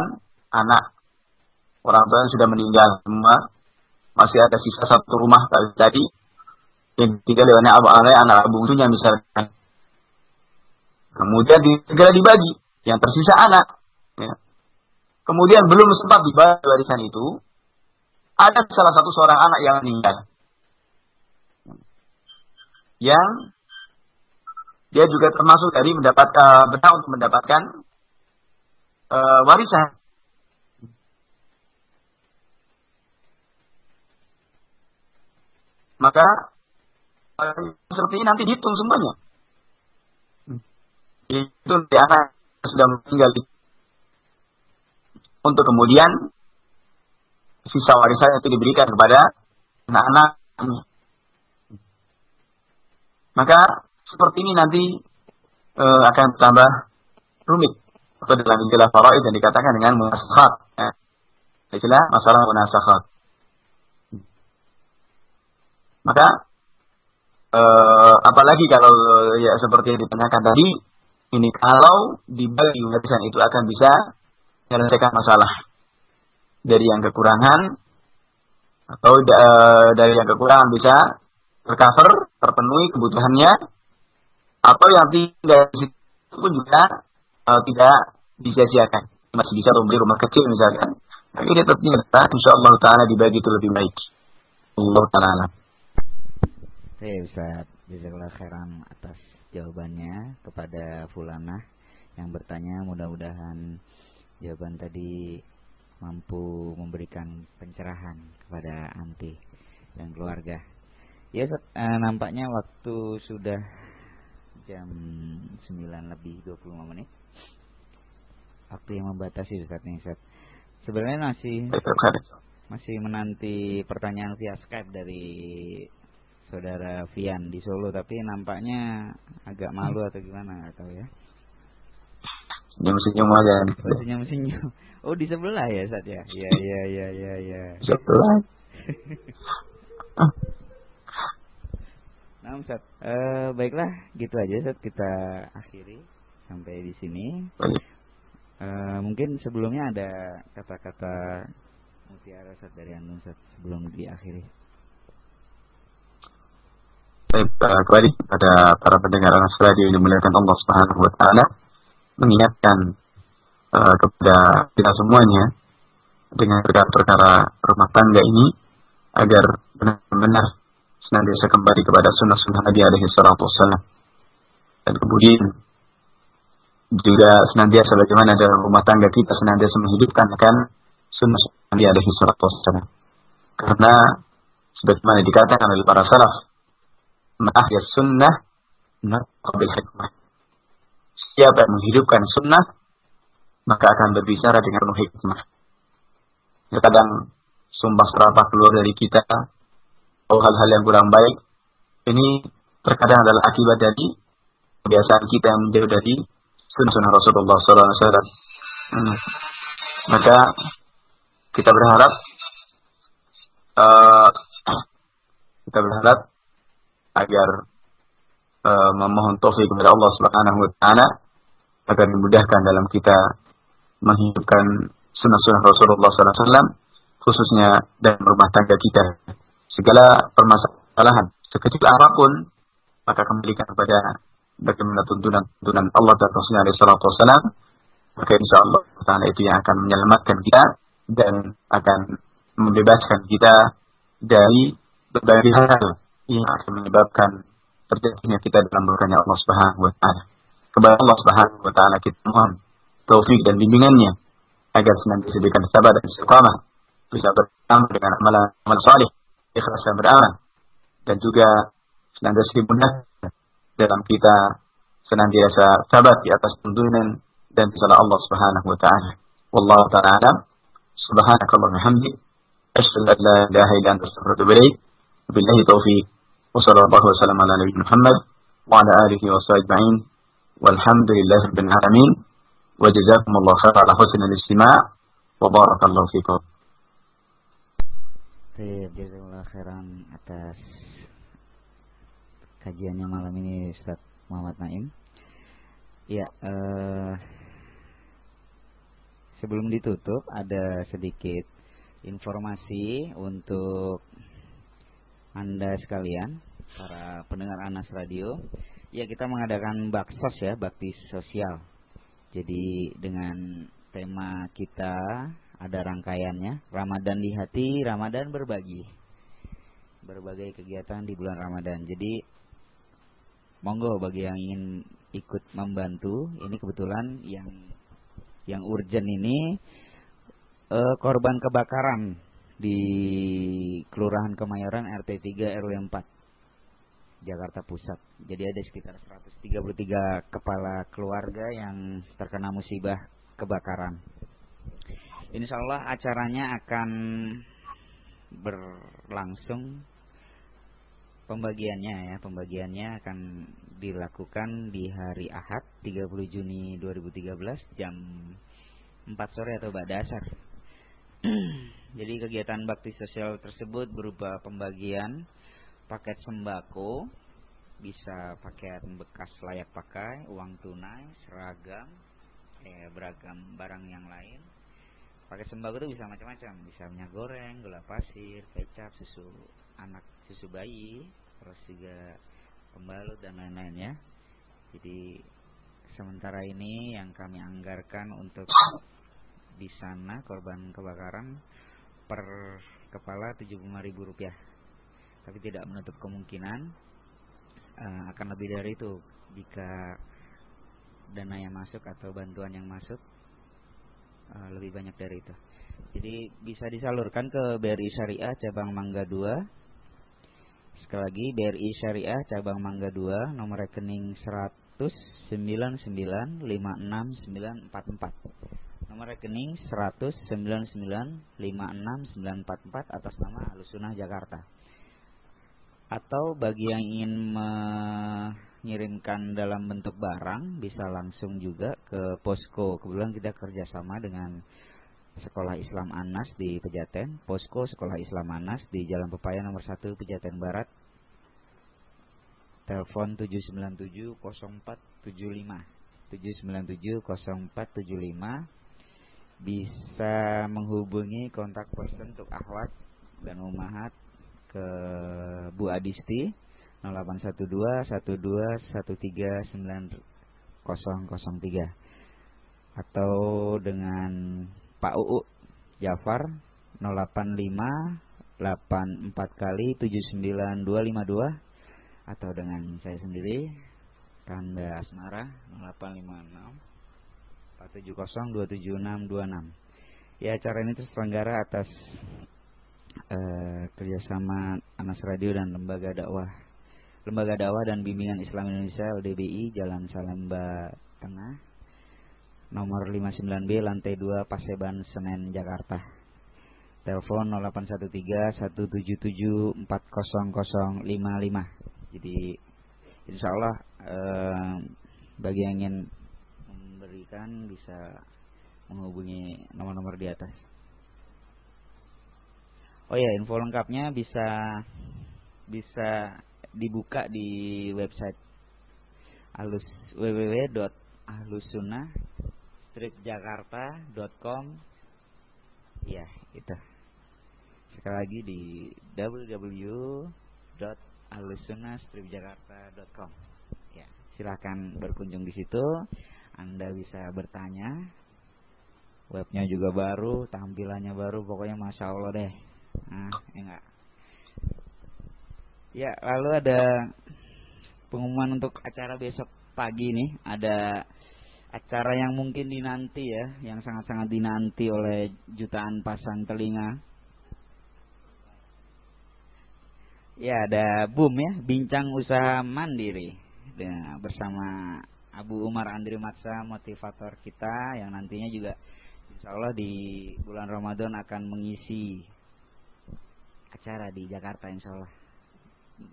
anak orang tua yang sudah meninggal semua masih ada sisa satu rumah tadi yang tinggal oleh abu anak anak bungsunya misalkan kemudian segera dibagi yang tersisa anak ya. kemudian belum sempat dibagi warisan itu ada salah satu seorang anak yang meninggal yang dia juga termasuk dari mendapat uh, berhak untuk mendapatkan uh, warisan. Maka uh, seperti ini nanti dihitung semuanya. Itu di anak sudah meninggal untuk kemudian sisa warisan itu diberikan kepada anak-anaknya. Maka seperti ini nanti uh, akan tambah rumit atau dalam istilah faraid yang dikatakan dengan munasakhat. Ya. Istilah masalah munasakhat. Maka uh, apalagi kalau ya seperti yang ditanyakan tadi, ini kalau dibagi warisan itu akan bisa menyelesaikan masalah dari yang kekurangan atau uh, dari yang kekurangan bisa tercover, terpenuhi kebutuhannya atau yang tinggal di situ pun juga uh, tidak disia-siakan. Masih bisa membeli rumah kecil misalkan. Tapi dia tetap insya Allah Ta'ala dibagi itu lebih baik. Allah Ta'ala.
Saya Ustaz, jazakallah khairan atas jawabannya kepada Fulana yang bertanya mudah-mudahan jawaban tadi mampu memberikan pencerahan kepada anti dan keluarga. Ya, eh, nampaknya waktu sudah jam 9 lebih 25 menit waktu yang membatasi Ustaz nih Ustaz. Sebenarnya masih masih menanti pertanyaan via Skype dari saudara Vian di Solo tapi nampaknya agak malu atau gimana atau ya.
Senyum-senyum aja.
Oh, senyum-senyum. Oh, di sebelah ya, Ustaz ya? Iya, iya, iya, iya, iya.
Sebelah.
nah, Ustaz, uh, baiklah, gitu aja Ustaz kita akhiri sampai di sini. Uh, mungkin sebelumnya ada kata-kata mutiara Ustaz dari Anda Ustaz sebelum diakhiri.
Baik, uh, kembali pada para pendengar radio yang dimuliakan Allah Subhanahu wa taala mengingatkan uh, kepada kita semuanya dengan perkara-perkara rumah tangga ini agar benar-benar senantiasa kembali kepada sunnah-sunnah Nabi alaihi salatu Dan kemudian juga senantiasa bagaimana dalam rumah tangga kita senantiasa menghidupkan akan sunnah Nabi alaihi salatu wassalam. Karena sebagaimana dikatakan oleh para salaf, "Ma'ahya sunnah naqbil hikmah." Siapa yang menghidupkan sunnah, maka akan berbicara dengan penuh hikmah. Terkadang sumpah serapah keluar dari kita, atau hal-hal yang kurang baik, ini terkadang adalah akibat dari kebiasaan kita yang menjauh dari sunnah Rasulullah SAW. Hmm. Maka kita berharap uh, kita berharap agar uh, memohon taufik kepada Allah Subhanahu wa taala agar dimudahkan dalam kita menghidupkan sunnah-sunnah Rasulullah SAW khususnya dalam rumah tangga kita segala permasalahan sekecil apa pun maka kembalikan kepada bagaimana tuntunan-tuntunan Allah dan Rasulnya alaihi wasalam, maka insya Allah taala itu yang akan menyelamatkan kita dan akan membebaskan kita dari berbagai hal yang akan menyebabkan terjadinya kita dalam murkanya Allah Subhanahu wa taala. Kepada Allah Subhanahu wa taala kita mohon taufik dan bimbingannya agar senantiasa diberikan sabar dan istiqamah bisa bersama dengan amalan amal saleh, ikhlas dan beramal dan juga senantiasa dimudahkan dalam kita senantiasa sabar di atas tuntunan dan salah Allah Subhanahu wa taala. Wallahu taala subhanakallah wa hamdi asyhadu an la ilaha illa anta astaghfiruka wa atubu Billahi taufiq. Wa sallallahu wa sallam ala nabiyina Muhammad wa ala alihi wa sahbihi Walhamdulillahi rabbil alamin. Wa jazakumullahu khairan ala husnil istima' wa barakallahu fikum.
Jazakallah atas kajiannya malam ini Ustaz Muhammad Naim. Ya, uh, sebelum ditutup ada sedikit informasi untuk Anda sekalian, para pendengar Anas Radio. Ya, kita mengadakan baksos ya, bakti sosial. Jadi dengan tema kita ada rangkaiannya, Ramadan di hati, Ramadan berbagi. Berbagai kegiatan di bulan Ramadan. Jadi monggo bagi yang ingin ikut membantu ini kebetulan yang yang urgent ini uh, korban kebakaran di Kelurahan Kemayoran RT 3 RW 4 Jakarta Pusat. Jadi ada sekitar 133 kepala keluarga yang terkena musibah kebakaran. Insya Allah acaranya akan berlangsung. Pembagiannya ya pembagiannya akan dilakukan di hari Ahad 30 Juni 2013 jam 4 sore atau pada dasar. Jadi kegiatan bakti sosial tersebut berupa pembagian paket sembako bisa pakaian bekas layak pakai uang tunai seragam eh, beragam barang yang lain paket sembako itu bisa macam-macam. Bisa minyak goreng gula pasir kecap susu anak susu bayi terus juga pembalut dan lain-lain ya. Jadi sementara ini yang kami anggarkan untuk di sana korban kebakaran per kepala ribu rupiah tapi tidak menutup kemungkinan uh, akan lebih dari itu jika dana yang masuk atau bantuan yang masuk lebih banyak dari itu jadi bisa disalurkan ke BRI Syariah cabang Mangga 2 Sekali lagi BRI Syariah cabang Mangga 2 nomor rekening 199569944. Nomor rekening 199569944 atas nama Alusunah Jakarta. Atau bagi yang ingin mengirimkan dalam bentuk barang bisa langsung juga ke posko. Kebetulan kita kerjasama dengan Sekolah Islam Anas di Pejaten, Posko Sekolah Islam Anas di Jalan Pepaya nomor 1 Pejaten Barat. Telepon 797 797 bisa menghubungi kontak person untuk akhwat dan umahat ke Bu Adisti 0812 12 atau dengan Pak UU Jafar 085 84 kali 79252 atau dengan saya sendiri Kanda Asmara 0856 470 276 Ya acara ini terselenggara atas uh, kerjasama Anas Radio dan Lembaga Dakwah Lembaga Dakwah dan Bimbingan Islam Indonesia LDBI Jalan Salemba Tengah nomor 59B lantai 2 Paseban Senen Jakarta. Telepon 0813 177 40055. Jadi insya Allah eh, bagi yang ingin memberikan bisa menghubungi nomor-nomor di atas. Oh ya, info lengkapnya bisa bisa dibuka di website alus www.ahlussunnah stripjakarta.com ya itu. Sekali lagi di www.alusunastripjakarta.com ya silahkan berkunjung di situ. Anda bisa bertanya. Webnya juga baru tampilannya baru pokoknya masya allah deh. Nah ya enggak ya lalu ada pengumuman untuk acara besok pagi nih ada acara yang mungkin dinanti ya, yang sangat-sangat dinanti oleh jutaan pasang telinga. Ya, ada Boom ya, bincang usaha mandiri. Nah, bersama Abu Umar Andri Matsa, motivator kita yang nantinya juga insya Allah di bulan Ramadan akan mengisi acara di Jakarta insya Allah.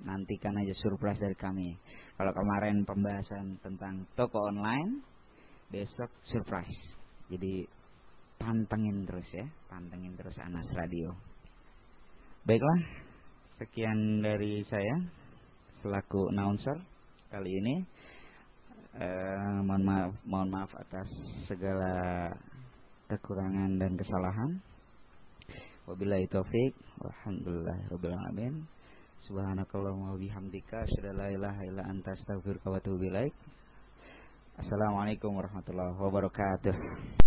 Nantikan aja surprise dari kami. Kalau kemarin pembahasan tentang toko online, besok surprise. Jadi pantengin terus ya, pantengin terus Anas Radio. Baiklah, sekian dari saya selaku announcer kali ini. Eh, mohon maaf, mohon maaf atas segala kekurangan dan kesalahan. Wabillahi taufik, alamin. Subhanakallahumma wabihamdika asyhadu la ilaha illa anta astaghfiruka wa atubu ilaik. Assalamualaikum warahmatullahi wabarakatuh.